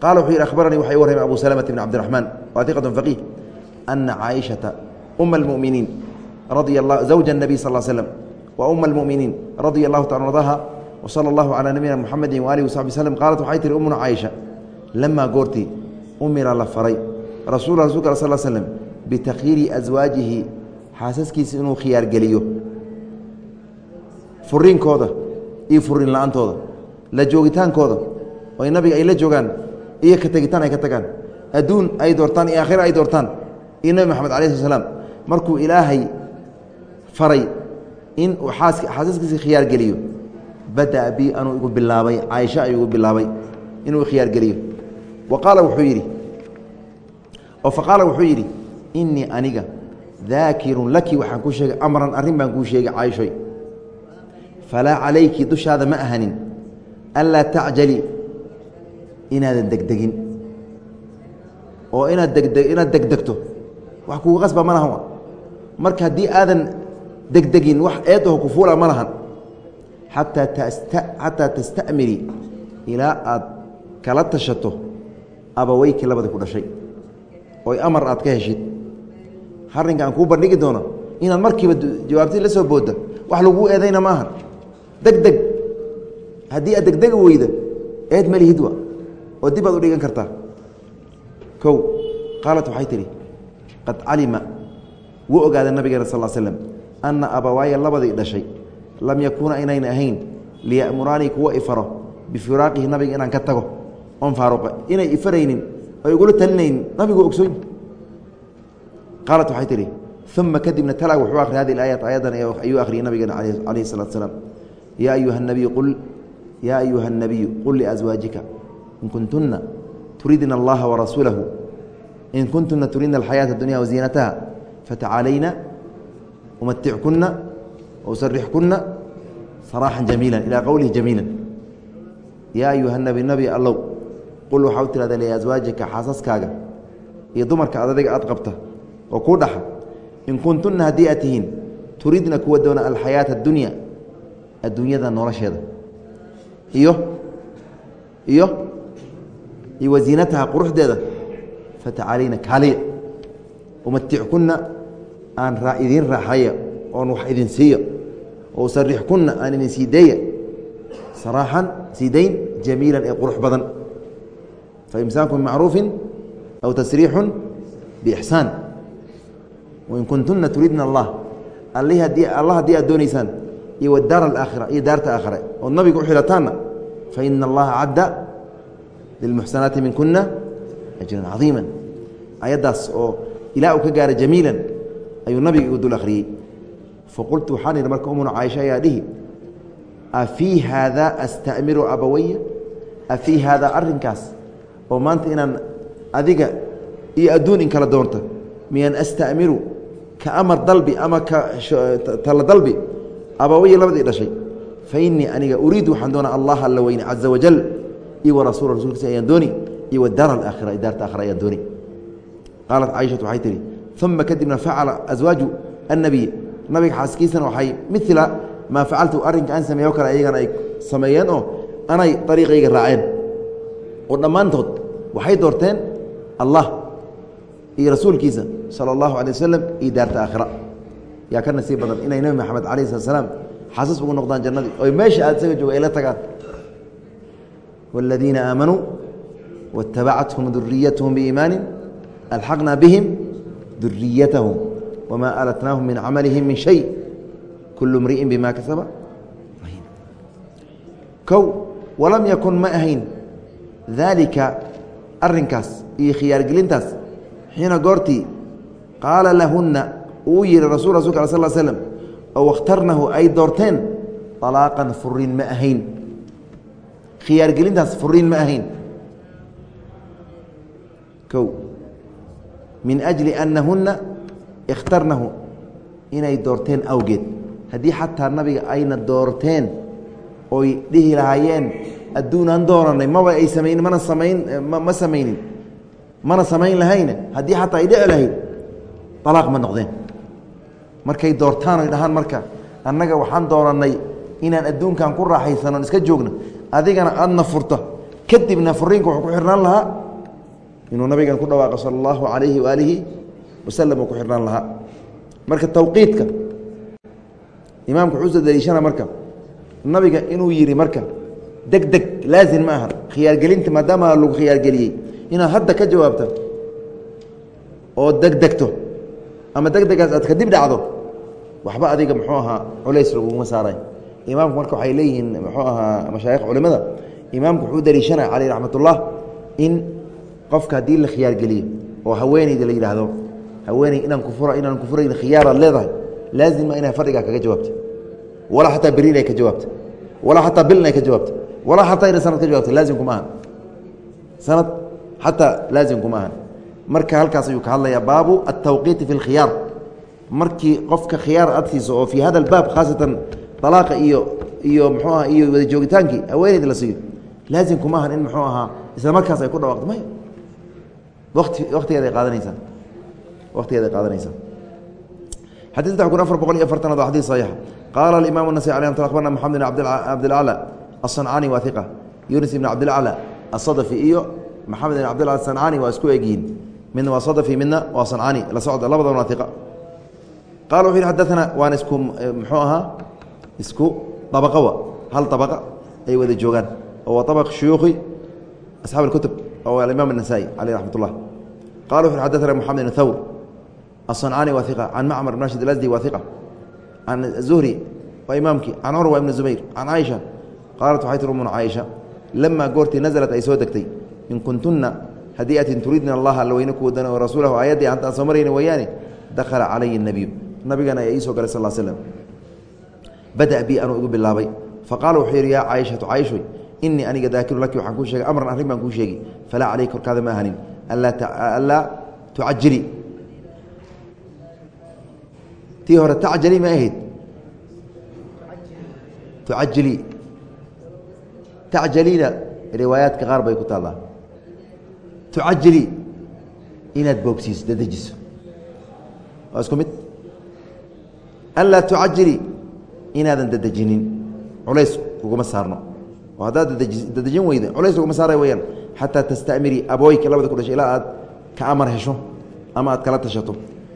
qaala wuxuu yidhi akhbaranii waxa i warramay abu salamata bn cabdiraxmaan waa iqaة faqiih ana caaishata uma اlmuminiin radia a zawja الnabiy sal slm wa uma اlmuminiin radia allahu taala ardaha wsala allahu calaa nabiyina muxamedi waalihi wasaxbi slm qaalat waxay tihi umuna caaisha lamaa goortii umira la faray rasul rasulka sal slm bitakyiiri aswaajihi xaasaskiisa inuu khiyaargeliyo furiinkooda iyo furiin la'aantooda la joogitaankooda oo nabiga ay la joogaan iyo ka tegitaan ay ka tagaan adduun ay doortaan iyo aakhira ay doortaan iyo nebi moxamed alai sl slam markuu ilaahay faray in uu xaasaskiisa khiyaargeliyo bada bi anuu igu bilaabay caaisha ayuu igu bilaabay inuu khiyaargeliyo wa qaala wuxuu yidhi oo fa qaala wuxuu yidhi innii aniga daakirun laki waxaan kuu sheegay amran arrin baan kuu sheegay caaishoy falaa calayki dushaada ma ahanin. Anlaa tacjali inaadan degdegin. Oo inaad degde inaad degdegto. Wax kugu qasba ma lahan marka haddii aadan degdegin wax eedaho ku fuula ma lahan. Xataa tastamiri ilaa aad kala tashato abaweykii labadi ku dhashay. Oy amar aad ka heshid harinka aan kuu bandhigi doono inaad markiiba jawaabti la soo boodda wax laguu eedayna maaha degdeg. Haddii aad degdegi weyda eed malihidwa oo dib aad u dhigan kartaa. Kow qaalat waxay tidhi qad calima. Wuu ogaaday nabigeena sal slm anna abawaaya labadii dhashay lam yakuuna inayna ahayn liya'muraanii kuwa ifaro bifiraaqihi nabiga inaan ka tago. Oon faaruqa inay ifaraynin oy igula talinaynin nabigu ogsoon qaalat waxay tidhi uma kadibna tala wuxuu akhriy hadi aayat aayadan ayuu akhriyay nabigeena calayhi salatu salaam yaa ayuha nabiyu qul yaa ayuha الnabiyu qul liaswaajika in kuntunna turidna allaha warasuulahu in kuntuna turidna alxayaaةa اdunya waziinataha fatacaalayna umatickuna usarixkuna saraaxan jamiila ilaa qowlihi jamiila yaa ayuha nabi nabi allow qul waxaa u tirahda liaswaajika xaasaskaaga iyo dumarka ad adiga aad qabta oo kuu dhaxa in kuntunna haddii aad tihiin turidna kuwa doona alxayaaةa اdunya adduunyada nolosheeda. Iyo iyo iyo wasiinataha quruxdeeda fatacaalayna kaaliya. Umatickuna aan idiin raaxaya oon wax idin siiya oo usarixkunna aan idin sii deeya. Saraaxan sii dayn jamiilan ee qurux badan. Faimsaakun bimacruufin aw tasriixun biixsaan wain kuntuna turidna allah alla haddii aad doonaysaan iyo wadaar alaakhira iyo daarta aakhare ood nabiga u xilataanna faina allaha cadda lilmuxsanaati minkuna ajran cadiima ayaddaas oo ilaa uu ka gaara jamiilan ayuu nabiga igu dul akhriyey faqultu waxaan idhi marka umuna caaisha ayaa dhihi afii haadaa astamiru abawaya afii haadaa arrinkaas oo maanta inaan adiga iyo adduun in kala doonta miyaan astamiru ka amar dalbi ama ka tala dalbi abawaya labadii dhashay. Fa innii aniga uriidu waxaan doonaa allah alla weyne caza wajal iyo warasuula rasulkiisa ayaan dooni iyo wadaar alaakhira daarta aakhira ayaan dooni. Qaalat caaishatu waxay tihi uma kadibna facala aswaaju annabiy nabiga xaaskiisana waxay mila maa facaltu arrinka aan sameeyo kale ayagana ay sameeyeen oo anay ariiqayga raaceen. Oo dhammaantood waxay doorteen allah iyo rasuulkiisa sala allahu alay wasalam iyo daarta aakhira. Yaa ka nasiib badan inay nebi maxamed alayh slat slaam xaasas ugu noqdaan jannadii. Oy meesha aad isaga jooga ay la tagaan. Wاladiina aamanuu waاtabacathum duriyatahum biiimaani alxaqna bihim duriyatahum wmaa alatnaahum min camalihim min shay. Kulu mri'in bima kasaba. Kow walam yakun ma ahayn daalika arrinkaas iyo khiyaargelintaas xiina goortii qaala lahunna uu yihi rasul rasulka al sal slm oo wakhtarnahu ay doorteen? Alaaqan furiin ma ahayn. Khiyaargelintaas furiin ma ahayn. Kow min ajli anahunna ikhtarnahu inay doorteen awgeed. Haddii xataa nabiga ayna doorteen oy dhihi lahaayeen adduunaan doonanay maba ay samayn mana samayn ma samaynin mana samayn lahayne haddii xataa ay dhici lahayd alaaq ma noqdeen. Markay doortaan oy dhahaan marka annaga waxaan doonanay inaan adduunkan ku raaxaysanon iska joogno adigana aadna furto kadibna furiinka wuxuu ku xirnaan lahaa inuu nabigan ku dhawaaqo sala allahu calayhi waalihi wasalam uu ku xirnaan lahaa. Marka tawqiidka imaamka wuxuu soo daliishana marka nabiga inuu yidhi marka deg deg laazim ma aha khiyaargelinta maadaama lagu khiyaargeliyey inaad hadda ka jawaabto oo degdegto ama degdegaas aad kadib dhacdo waxba adiga muxuu ahaa culays laguma saaray imaamku marka waxay leeyihiin muxuu ahaa mashaayikh culimada imaamku wuxuu daliishanaya caleyh raxmat ullah in qofka haddii la khiyaargeliyo oo haweeneyda la yidhaahdo haweeney inaan kufura inaan kufurayn khiyaaraad leedahay laazima inay fadhigaa kaga jawaabto walaa xataa beri inay ka jawaabto walaa xataa bil inay ka jawaabto walaa xataa inay sanad ka jawaabto laazimkuma ahan sanad xataa laazimku maaha marka halkaas ayuu ka hadlayaa baabu atawqiiti fi lkhiyaar markii qofka khiyaar agtiisa oo fii hada albaab khaasatan alaaqa iyo iyo mxuu aha iyo wada joogitaankii haweeneyd la siiyo laazimku maahan in muxuu ahaa isla markaas ay ku dhawaaqdo may wati watigeeda qaadanaysaa waqtigeeda qaadanaysaa xadii saddex kun afar boqol iyo afartanaad waa xadii saxiixa qaala alimaam anasai alay amt abarna maxamed bn cabdilcala aلصancani wahiqa yunis ibn cabdilcala asadafi iyo maxamed bn cabdillah asancaani waa isku egyihiin midna waa sadafi midna waa sancaani la socda labadaba naatiqa qaala wuxu yidhi xadaana waana isku eh, muxuu ahaa? Isku dabaqawa hal dabaqa ay wada joogaan. Oo waa abaq shuyuukhi asxaab alkutub oo alimaam anasaa'i caleyh raxmat ullah qala wuxu yhi xadaana moxamed bn thawr asancaani waa iqa can macmar bn rashid alasdi waa iqa can zuhri waa imaamkii can curwa ibni zubayr can caaisha qaalat waxay tir umuna caaisha lamaa goortii nasalat ay soo degtay in kuntuna haddii atin turidna allaha allaweyne ku wadan oo rasuulahu aayaddii antaan soo marayna weeyaane dakhala calaya nebiyu nabigana ayaa ii galay sal slm bada bi anuu igu bilaabay faqaala wuxuu yidhi yaa caaishatu caaishoy inii aniga daakiru laki waxaan kuu sheegay amran arrin baan kuu sheegay falaa caleyka korkaada ma ahanin anlaa tucajili tii hore tacjali ma ahayd tucajili tacjalina riwaayaadka qaar bay ku taalaa tucajili inaad boogsiiso dadejiso. Waa isku mid? Anlaa tucajili inaadan dadejinin. Culays kuguma saarno. Oo haddaad dadejin weyda culays kuguma saaray weyaan xataa tastamiri abooyka labada ku dhashay ilaa aad ka amar hesho ama aad kala tashato.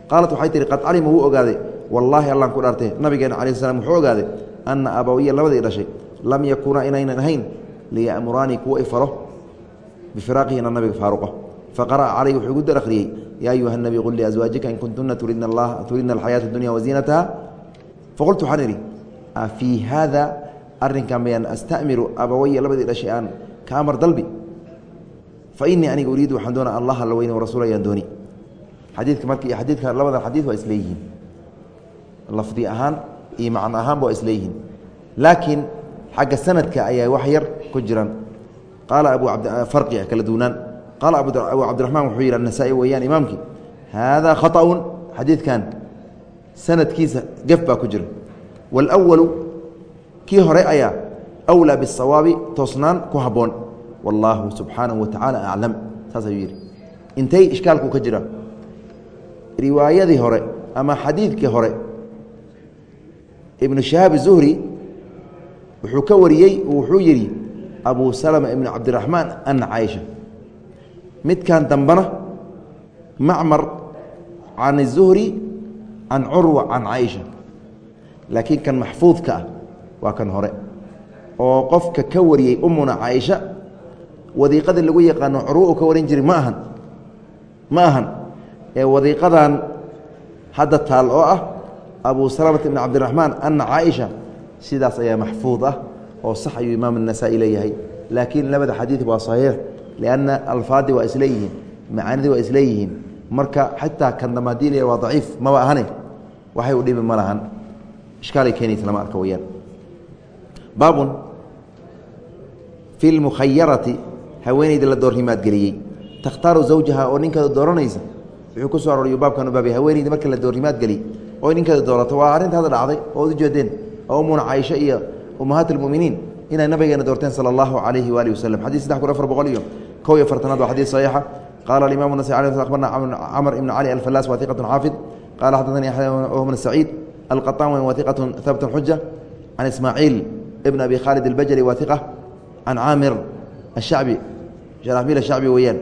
Qaalat waxay tihi qad calima wuu ogaaday. Wallaahi allaan ku dhaartee nabigeena cala slam wuxuu ogaaday anna abawiya labadii dhashay lam yakuuna inaynan ahayn liya'muraanii kuwa ifaro bifiraaqihi ina nabiga faaruqo faqara'a calayh wuxuu igu dar akhriyey yaa ayuha nabi qul liazwaajika in kuntuna turidna alxayaata dunya waziinataha faqultu waxaan idhi afii haada arrinkan mayaan astamiru abawaya labadii dhashay aan ka amar dalbi fa aniga uriidu waxaan doona allah alla weyne warasuul ayaan dooni xadiidka marka xadiidka labadan xadiid waa isleeyihiin lafdi ahaan iyo macno ahaanba waa isleeyihiin laakiin xagga sanadka ayaa wax yar ku jiran qaala abu farqi kala duunaan qaala abu cabdiraxmaan wuxuu yidhi anasaa'i weeyaan imaamkii haadaa khaطأun xadiidkan sanadkiisa gef baa ku jira wاlأwalu kii hore ayaa أwlىa bالsawaabi toosnaan ku habboon wallaahu subxaanaه wa tacaala aclam saas ayuu yidhi intay ishkaalku ka jira riwaayadii hore ama xadiidkii hore ibnu shahaab الzuhri wuxuu ka wariyey wuxuu yidhi abu salma ibn cabdiraxmaan ana caaisha midkan dambena macmar can الzuhri can curwa can caaisha laakiin kan maxfuudka ah waa kan hore. Oo qofka ka wariyey umuna caaisha wadiiqadii lagu yaqaano curwo uu ka warin jiray ma ahan. Ma ahan. Ee wadiiqadan hadda taal oo ah abu salamata ibn cabdiraxmaan ana caaisha sidaas ayaa maxfuud ah oo sax ayuu imaam الnasaa-i leeyahay. Laakiin labada xadiid waa saxiix lianna alfaadi waa isleeyihiin macaanidii waa isleeyihiin marka xataa kan la waa daciif maba ahane waxay u dhibi ma lahan. Ishkaalay keenaysa lama arka weyaan baabun fi lmukhayarati haweeneyda la doorrimaadgeliyey takhtaaru zawjaha oo ninkeeda dooranaysa wuxuu ku soo arooriyu baabkan u haweeneyda marka la doorrimaadgeliy oo ninkeeda doorato waa arrinta hadda dhacday oo ad ujeedeen oo umuna caaisha iyo ummahaat almuminiin inay nabigeena doorteen sala allahu calayhi waalihi waslem xadis saddex kun afar boqol iyo kow iyo fartanaad waa xadiis saxiixa qaala alimamu nasai alي abarna camr ibn cali alfalas wa iqat xaafid qala xaddaثani yaxya bn saciid alqaطan wa iqat habt xuja can ismaaciil ibn abi khaalid albajali wa iqa can caamir ashacbi sharaxbiil ashacbi weeyaan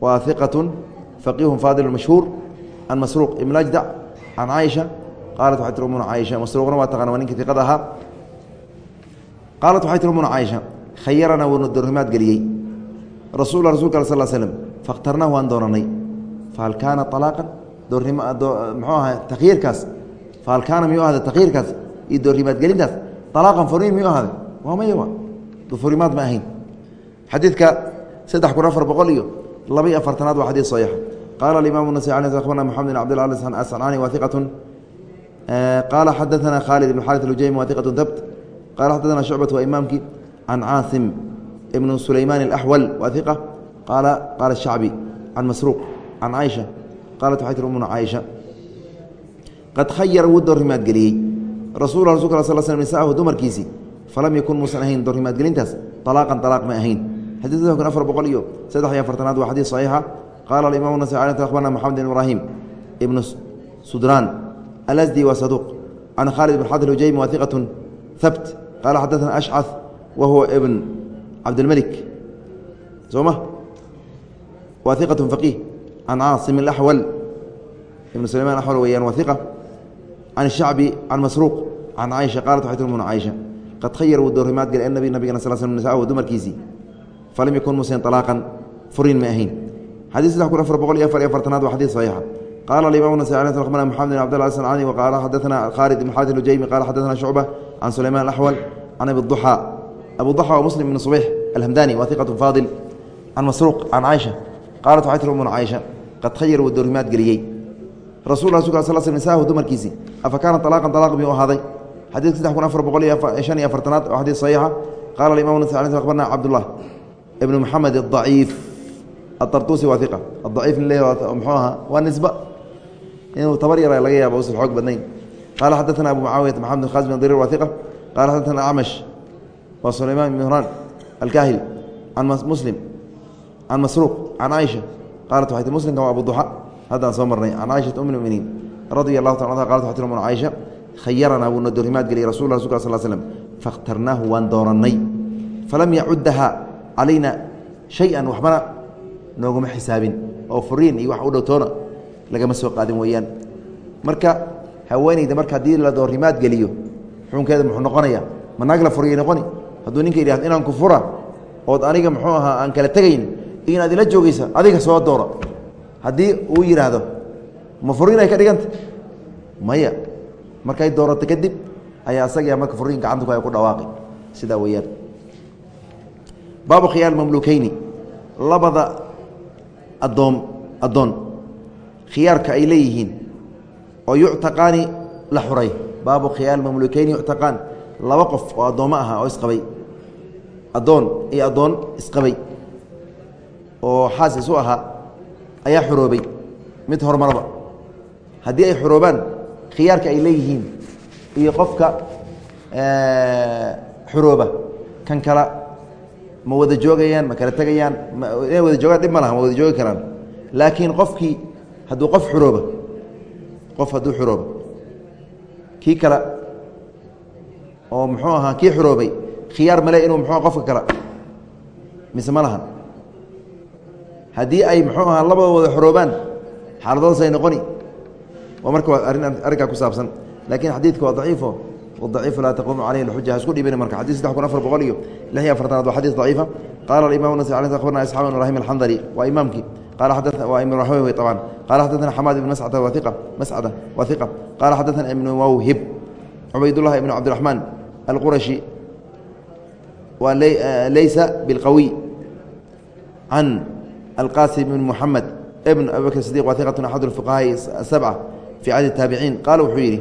wa iqat faqiihu faadil mashhuur can masruuq ibn ajdac can caaisha qaalat waxay tir umuna caaisha masruuqna waa taqana waa ninkii iqada ahaa qaalat waxay tir umuna caaisha khayarana wuuna doorrimaad geliyey rasul rasulka al sal slm fakhtarnaahu waan doonanay fahal kaana alaaqan doornimo muxuu aha takyiirkaas fahal kaana miyuu ahada takyiirkaas iyo doorrimaadgelintaas alaaqan furiin miyuu ahaaday waa maya wa furimaad ma ahayn xadiidka saddex kun afar boqol iyo laba iyo afartanaad waa xadiid saxiixa qaala alimaamu nasai alي abarna moxamed bin abdillah ascani wa qaala xadaثana khaalid ibn xarit alujaymi wa iqatun qala xadaثana shucbat waa imaamkii can caasim ibn sulaymaan اlaxwal wa iqa qaala qaala shacbi can masruuq can caaisha qaalat waxay tir umuna caaisha qad khayara wuu doorrimaadgeliyey rasul rasulka sal sl nisaahu dumarkiisii falam yakun muusan ahayn doorrimaadgelintaas alaaqan alaaq ma ahayn xadii kun afar boqol iyo saddex iyo afartanaad waa xadiis saxiixa qaala alimaam nas abarna moxamed bin ibraahim ibnu sudraan alasdi waa saduuq can khaalid bn xad hujaymi wa iqatun habt qaala xadaثana ashcad wa huwa ibn cabdilmelik soo ma waa iqat faqiih can caasim اlaxwal ibn sulayman axwal weyaan waa iqa can الshacbi can masruuq can caaisha qaalat waxay tirmuna caaisha qad khayar wuu doorrimaad gelay annabi nabigana sal slm nisaahu dumarkiisii falam yakun musen alaaqan furin ma ahayn xadiis saddex kun afar boqol iyo afar iyo afartanaad waa xadiis saxiixa qaala alimaam nasai akhbarna moxamed bin abdillah asncani wa qaala xadaثana khaalid ibn xarit lujaymi qala xadaثana shucba can sulayman alaxwal can abi duxaa abu duxa wa muslim ibn subix alhamdani wa iqat faadil can masruuq can caaisha qaalat waxay tir umuna caaisha qad khayar wuu doorrimaad geliyey rasul rasulka sal sl nisaahu dumarkiisii afa kaana alaaqan alaaq miyuu ahaaday xadiidka saddex kun afar boqol iyo shan iyo afartanaad waa xadiis saxiixa qaala alimam nas akhbarna cabdullah ibn moxamed adaciif aartusi waa iqa adaciif mxuu ahaa waa nisba inuu tabar yara laga yaaba usan xoog badnayn qala xadaثna abu mucaawiyata maxamed bn khasm drir waa iqa qala xadaثna acmash waa sulaymaan ibn huraan alkahili can muslim can masruuq can caaisha qaalat waxay ti muslimka waa abu duxa haddaan soo marnay can caaishata um muminiin radia allahu taala anha qalat waxay tihi umn caaisha khayaranaa wuu na doorrimaad geliyay rasul rasulka sal slm fakhtarnaahu waan doorannay falam yacuddaha calayna shay-an waxbana nooguma xisaabin oo furiin iyo wax u dhowtoona lagama soo qaadin weeyaan marka haweeneyda marka haddii la doorrimaad geliyo xukunkeeda muxuu noqonaya ma naag la furiyay noqoni? Hadduu ninka yidhahdo inaan ku fura ood aniga muxuu ahaa aan kala tegayn inaad ila joogaysa adiga soo doora haddii uu yidhaahdo ma furiinay ka dhiganta? Maya markay doorato kadib ayaa asaga marka furiin gacanta ku ay ku dhawaaqi sidaa weeyaan. Baabu khiyaar mamlukeyni labada adoom addoon khiyaarka ay leeyihiin oo yuctaqaani la xuray. Baabu khiyaar mamlukeyni yuctaqaan. Laba qof oo addoommo ahaa oo isqabay. Addoon iyo addoon isqabay. Oo xaas isu ahaa ayaa xuroobay. Mid horumaraba haddii ay xuroobaan khiyaarka ay leeyihiin iyo qofka xurooba. Kan kala ma wada joogayaan ma kala tegayaan inay wada joogaan dhib ma laha ma wada joogi karaan. Laakiin qofkii hadduu qof xurooba qof hadduu xurooba kii kale oo muxuu ahaa kii xuroobay khiyaar male inuu muxuu qofka kale mise ma lahan. Haddii ay muxuu ahaa labada wada xuroobaan xaaladoodas ay noqoni. Waa marka waa arrin arrinkaa ku saabsan. Laakiin xadiidka waa daciifo wadaciifu laa taquumu caleyhi lxuja ha isku dhibin marka. Xadis saddex kun afar boqol iyo lix iyo afartanaad waa xadiis daciifa. Qaala alimam nas alي akhbarna isxaaq ibrahim alxandali waa imaamkii qala xadaaawi طaban qala xadaana xamaad ibn mascada mascada wa hiqa qala xadaana ibnu mawhib cubaydullahi ibnu cabdiraxmaan alqurashi waa leysa bilqawiy can alqasim ibn muxamed ibn abi bakr sidiq wa hiqatu axad اfuqahaai sabca fii cadi taabiciin qaala wuxuu yidhi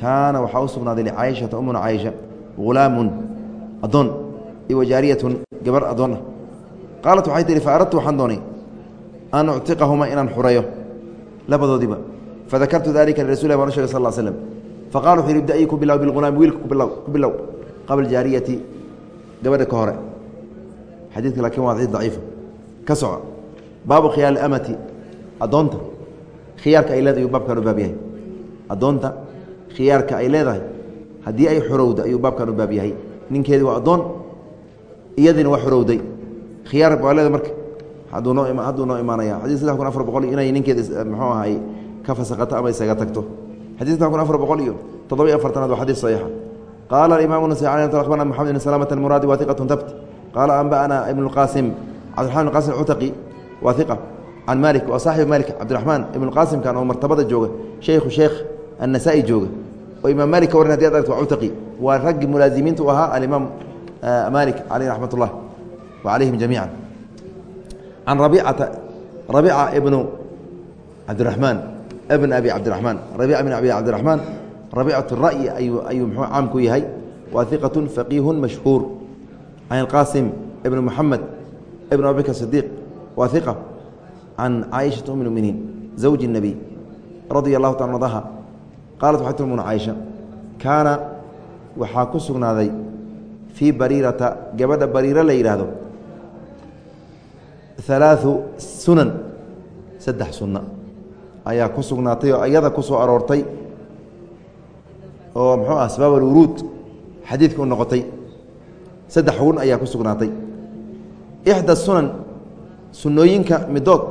kaana waxaa u sugnaaday licaayishata umuna caaisha hulaamun adoon iwajaariyatun gabar adoon ah qaalat waxay tihi fa aradtu waxaan doonay an uctiqahuma inaan xureeyo labadoodiiba fadakartu dalika lirasulah baan u shegay sal slm faqala wuxu yhi ibda-ii ku bilow bilghulaami wiilka ku bilow qabla jaariyati gabadha ka hore xadiidka laakiin waa xadiid daciifa ka soco baabu khiyaali amati addoonta khiyaarka ay leedahay ayuu baabkan u baab yahay addoonta khiyaarka ay leedahay haddii ay xorowda ayuu baabkan u baab yahay ninkeedii waa addoon iyadiina waa xorowday khiyaar waa leeda marka hadduu noo imaanaya. Xadii saddex kun afar boqol inay ninkeeda eh, mxuu ahay ka fasaqato ama isaga tagto. Xadii saddex kun afar boqol iyo toddobiy afartanaad waa xadiis saxiixa. Qaala alimaam nasai alay t abarna maxamed ibn salaamata almuraadi waahiqatun tabt qaala anba'ana ibnu lqaasim cabdiraxman ibn qasim cutaqi waa can malik waa saaxibu malik cabdiraxmaan ibnuqaasimkan oo martabada jooga shaykhu sheekh annasaa'i jooga oo imaam malik ka warran hadi ad aragto waa cutaqi waa raggii mulaasimiinta ahaa alimaam eh, malik caleyh raxmat ullah wa calayhim jamiican can abicata rabica ibnu cabdiramaan ibn abi cabdiramaan rabica ibn abi cabdiraxmaan rabicat ra'yi ayuu mxuu caam ku yahay waa iqatu faqiihu mashhuur can qaasim ibn muxamed ibn abubakr sidiiq waa iqa can caaishaa um muminiin zawji اnabiy radia allahu ta ardaha qaalat waxay tilmuna caaisha kaana waxaa ku sugnaaday fii bariirata gabadha bariiro la yidhaahdo halaau sunan saddex sunna. Ayaa ku sugnaatay oo iyada ku soo aroortay oo muxuu ah asbaab alwuruud xadiidka u noqotay. Saddex xugun ayaa ku sugnaatay. Ixda sunan sunnooyinka midood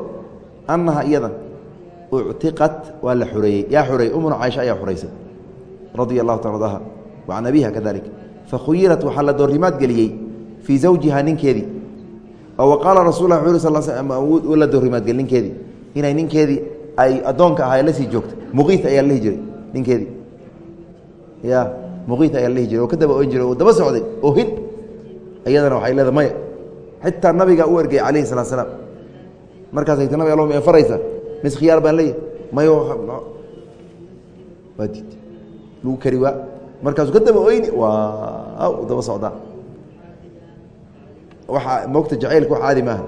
annaha iyada uctiqat waa la xoreeyey yaa xoreeyey umuna caaisha ayaa xoreysay radia allahu taala adaha wa can abiha kadalik. Fakhuyirat waxaa la doorrimaad geliyey fii zawjiha ninkeedii oo qaala rasul sal sl la doorrimaadgeli ninkeedii inay ninkeedii ay addoonka ahaa la sii joogtay. Muqiit ayaa la jiray ninkeedii ya muqiit ayaa la jiray. Oo ka daba oyn jiray oo daba socday oo hin iyadana waxay leedahay maya. Xitaa nabiga u ergey calayhi salatu slaam markaasay ti nabig allo ma faraysa. Mis khiyaar baan leeyahy mayo waa diid lagu kari waa. Markaasuu ka daba oyni waa daba socdaa mogta jacaylka wax caadi maaha.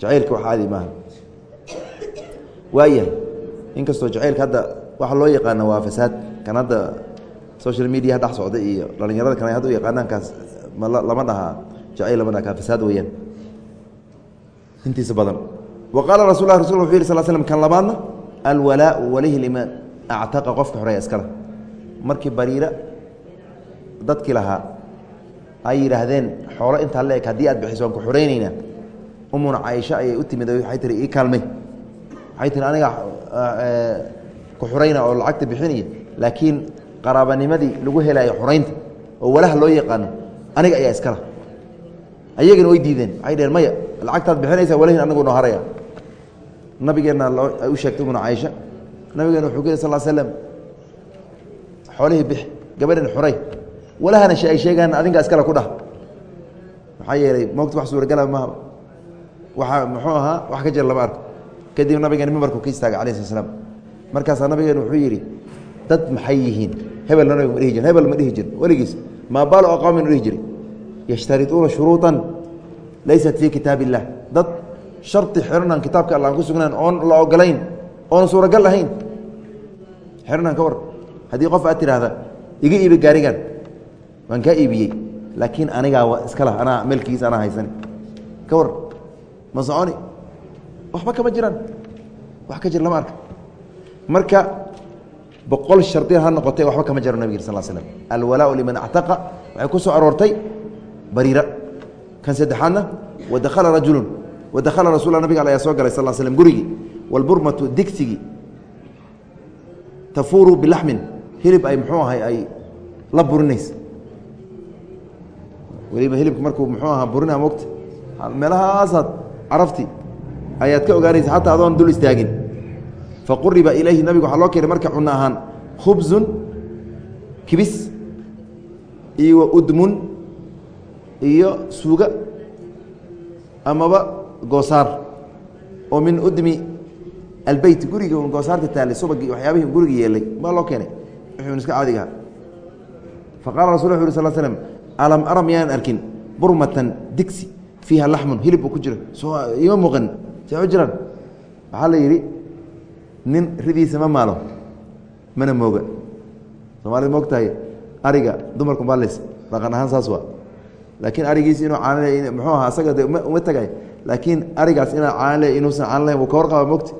Jacaylka wax maaha. Waayahay inkastoo jacaylka hadda waxa loo yaqaana waa fasaad kan hadda social media dhex socda iyo dhalinyarada kan hadda u yaqaanaan kaas lama dhahaa jacayl lama dhaha kaa fasaad weeyaan. Intiisa badan. Wa qaala rasul rasul wuxu yih sal slm kan labaadna alwalaau walihi limaan actaqa qofka xoreeya iskale markii bariira dadkii lahaa ay yidhaahdeen xoolo intaa leeg haddii aad bixiso waan ku xoreyneynaa umuna caaisha ayay u timid waxay tihi ii kaalmay. Waxay tihi aniga ku xorayna oo lacagta bixinaya laakiin qaraabanimadii lagu helaayo xoraynta oo walaha loo yaqaano aniga ayaa iskala ayagana way diideen. Waxay dheheen maya lacagtaad bixinaysa walahin anagu noo haraya nabigeenna u sheegtay umuna caaisha. Nabigeena wuxuu ku yiri sal slam xoolihii bix gabadhan xuray walahana ay sheegaan adinkaa iskale ku dhah. Maxaa yeelay moogta wax suuragala maaha. Waaa muxuu ahaa wax ka jira lama arko. Kadib nabigeena mimbarku ka istaagay alah sla slam markaasaa nabigeena wuxuu yidhi dad maxay yihiin? Hebelna nabig ma dhihi jir hebel ma dhihi jir weligiis maa baalo oo qawmin u dhihi jiray yashtarituuna shuruuطan laysat fii kitaab illah dad shardi xirnan kitaabka alla ku sugnayn oon la ogolayn oon suuragal ahayn xirnan ka war. Haddii qof aad tidhaahda iga iibi gaarigan waan kaa iibiyey. Laakiin anigaa iska lah anaa melkiisa anaa haysani ka war ma soconi waxba kama jiraan. Wax ka jir lama arka. Marka boqol shardi ha noqotay waxba kama jiro nabig sal slm alwalaau liman actaqa. Waxay ku soo aroortay bariira. Kan saddexaadna wadakhala rajulun. Wadakhala rasul nabig ayaa soo galay sal slm gurigii. Walburmatu digsigii tafuuru bilaxmin hilib ay muxuu ahay ay la burinaysa weliba hilibka markuu muxuu ahaa burina mogta meelahaasaad carafti ayaad ka ogaanaysa xataa adoon dul istaagin. Faquriba ilayhi nabiga waxaa loo keenay marka cuno ahaan khubsun kibis iyo udmun iyo suuga amaba goosaar oo min udmi albeyt guriga goosaarta taallay subagii waxyaabihii guriga yeelay baa loo keenay. Wuxuun iska caadigaha faqala rasul wu uri sal slm alam ara miyaanan arkin. Burmatan digsi. Fiiha laxmun hilib uu ku jira soo ima muuqan see u jiraan. Waxaa la yidhi nin ridiisa ma maalo mana mooga. Soomaalida moog ariga dumarku balis dhaqan ahaan saas waa. Laakiin arigiisi inuu caanle muxuu ahaa asaga de uma tagay. Laakiin arigaas inaa caanle inuusan caan lahayn wuu ka warqaba mogta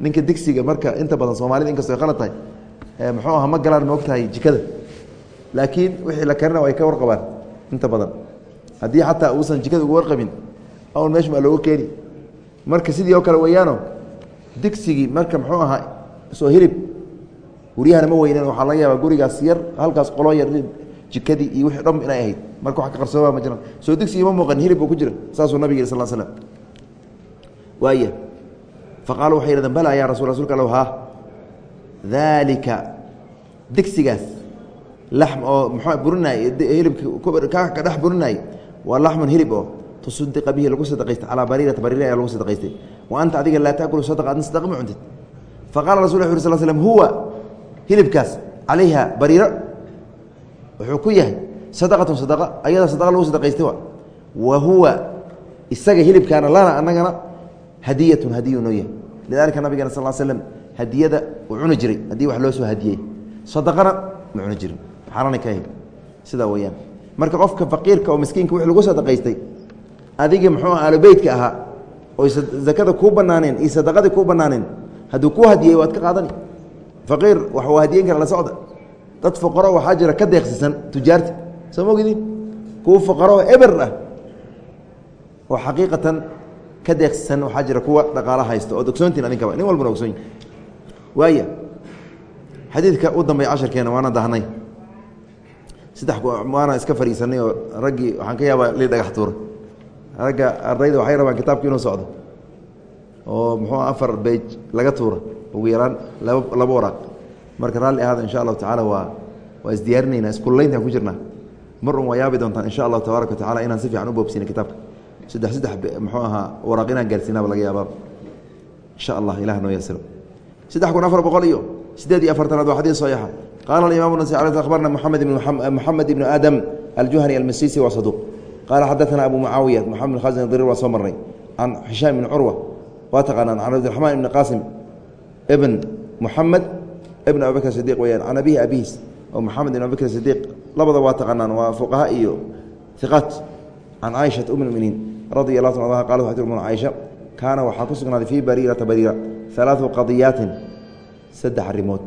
ninka digsiga marka inta badan soomaalida inkastoo qalad tahay muxuu aha ma galaan moog jikada. Laakiin wixii la karina ay ka warqabaan inta badan. Haddii xataa uusan jikada uga warqabin awn meeshu maa looga keeni. Marka sidii oo kale weeyaano digsigii marka muxuu ahaa soo hilib guryahana ma weynen waxaa laga yaabaa gurigaas yar halkaas qolo yar jikadii iyo wixii dham inay ahayd. Marka wax ka qarsooba ma jiraan soo digsigii ma muuqan hilib buu ku jira saasuu nabig yiri sal slam waaya faqaalu waxay yidhahdeen bala ya rasul rasulka allow haa daalika digsigaas oo muxuu burinaay hilibka kaa ka dhex burinaay waa laxmun hilib oo tusaddiqa bihi lagu sadaqaystay calaa bariirata bariira ayaa lagu sadaqaystay. Wa anta adiga laa taakulu sadaqa adna sadaqa ma cuntid. Faqala rasul wu uri sal slm huwa hilibkaas calayha bariiro wuxuu ku yahay sadaqatun sadaqa ayada sadaqa lagu sadaqaystay wa wa huwa isaga hilibkaana lana anagana hadiyatun hadiyu noo yahay. Lidalika nabigana sal slm hadiyada uu cuni jiray haddii wax loo soo hadiyey sadaqana ma cuni jirin xaaraana ka ahayd. Sidaa weyaan marka qofka faqiirka oo miskiinka wix lagu sadaqaystay adiga muxuu aalobeytka ahaa oy zakada kuu banaaneen iyo sadaqadii kuu banaaneen hadduu kuu hadiyey waad ka qaadani. Faqiir wax uu hadiyen kara la socda. Dad fuqaro waxaa jira ka deeqsisan tujaarta. Soo ma ogdiin kuwa fuqaro eber ah oo xaqiiqatan ka deeqsisan waxaa jira kuwa dhaqaala haysta ood ogsoontiin adinkaba nin walbana ogsoon waaya xadiidka u dambey casharkeena waana dahnay saddex waana iska fariisanay oo raggii waxaan ka yaabaa li dhagax tuura ragga ardayda waxay rabaan kitaabka inuu socdo. Oo muxuu afar bej laga tuura ugu yaraan laba waraaq. Marka raalli ahaada insha allahu tacaala waa waa isdiyaarinaynaa iskullayntaan ku jirnaa. Mar un waa yaabi doontaan insha allahu tabaaraka wa tacala inaan si fiican u boobsina kitaabka. Saddex saddex muxuu ahaa waraaq inaan gaarsiinaaba laga yaabaa. Insha allah ilah noo yasiro saddex kun afar boqol iyo sideed iyo afartanaad waa xadiis saxiixa qaala alimaam nasi akhbarna moxamed ibn aadam aljuhani almasisi waa saduuq qaala xadaثana abu mucaawiya moxamed bin khazin dirir waa soo marnay can hishaam ibn curwa waa taqaanaan can cabdiraxmaan ibni qaasim ibn moxamed ibn abubakr sidiq weyaan can abihi abihiis oo moxamed ibn abubakr sidiiq labada waa taqaanaan waa fuqaha iyo iqaat can caaishata um muminiin radi allah ta anha qalat waxay tir umuna caaisha kaana waxaa ku sugnaaday fii bariirata bariira alaau qadiyaatin saddex arimood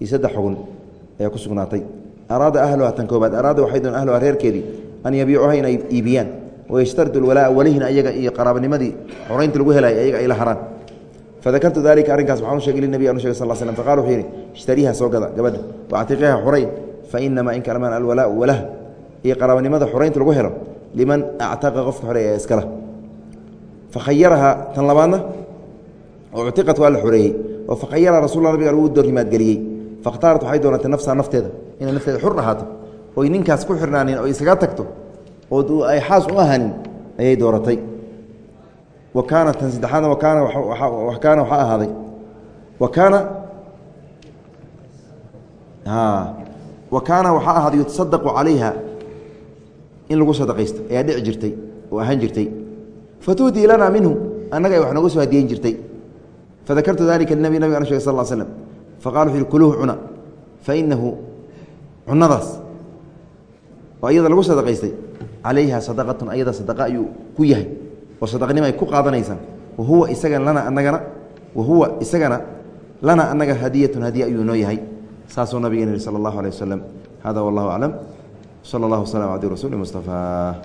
iyo saddex xugun ayaa ku sugnaatay. Araada ahluha tan koobaad. Araada waxay doon ahluha reerkeedii an yabiicuha inay iibiyaan. Wayashtaridu lwalaa walihina ayaga iyo qaraabanimadii xoraynta lagu helay ayaga ay la haraan. Fadakartu dalika arrinkaas waxaan u shegay linabi an sheg sal slm faqala wuxuu yidhi ishtariiha soo gada gabadha waactiqiha xorayn fa in kalamaan alwalaau walah iyo qaraabanimada xoraynta lagu helo liman actaqa qofka xoreeya iskala fakhayarahaa tan labaadna uctiqat waa la xoreeyey. Oo fakhayaraha rasul nabiga lagu doorrimaadgeliyey fakhtaarat waxay doonatay nafsaha nafteeda inay nafteeda xur ahaato oy ninkaas ku xirnaanin oo isaga tagto oo ay xaas u ahanin ayay dooratay. Wa kaana tan saddexaadna wakaana kaana waxaa ahaaday. Wa kaana wa kaana waxaa ahaaday yutasadaqu calayha in lagu sadaqaysto ayaa dhici jirtay oo ahaan jirtay. Fatuhdii lanaa minhu annaga ay wax nooga soo hadiyen jirtay. Fadakartu dalika linabi nabig an sheg sal slm faqala wuxu yhi kuluuhu cuna fainahu cunadaas oo iyada lagu sadaqaystay calayha sadaqatun ayada sadaqa ayuu ku yahay oo sadaqnimo ay ku qaadanaysaa wahuwa isagana lana anagana wahuwa isagana lana anaga hadiyatun hadiye ayuu noo yahay saasuu nabigeena yihi sala allahu alيh waslem hada wallahu aclam. Sala اllah waslm abdi rasuuli mustafaa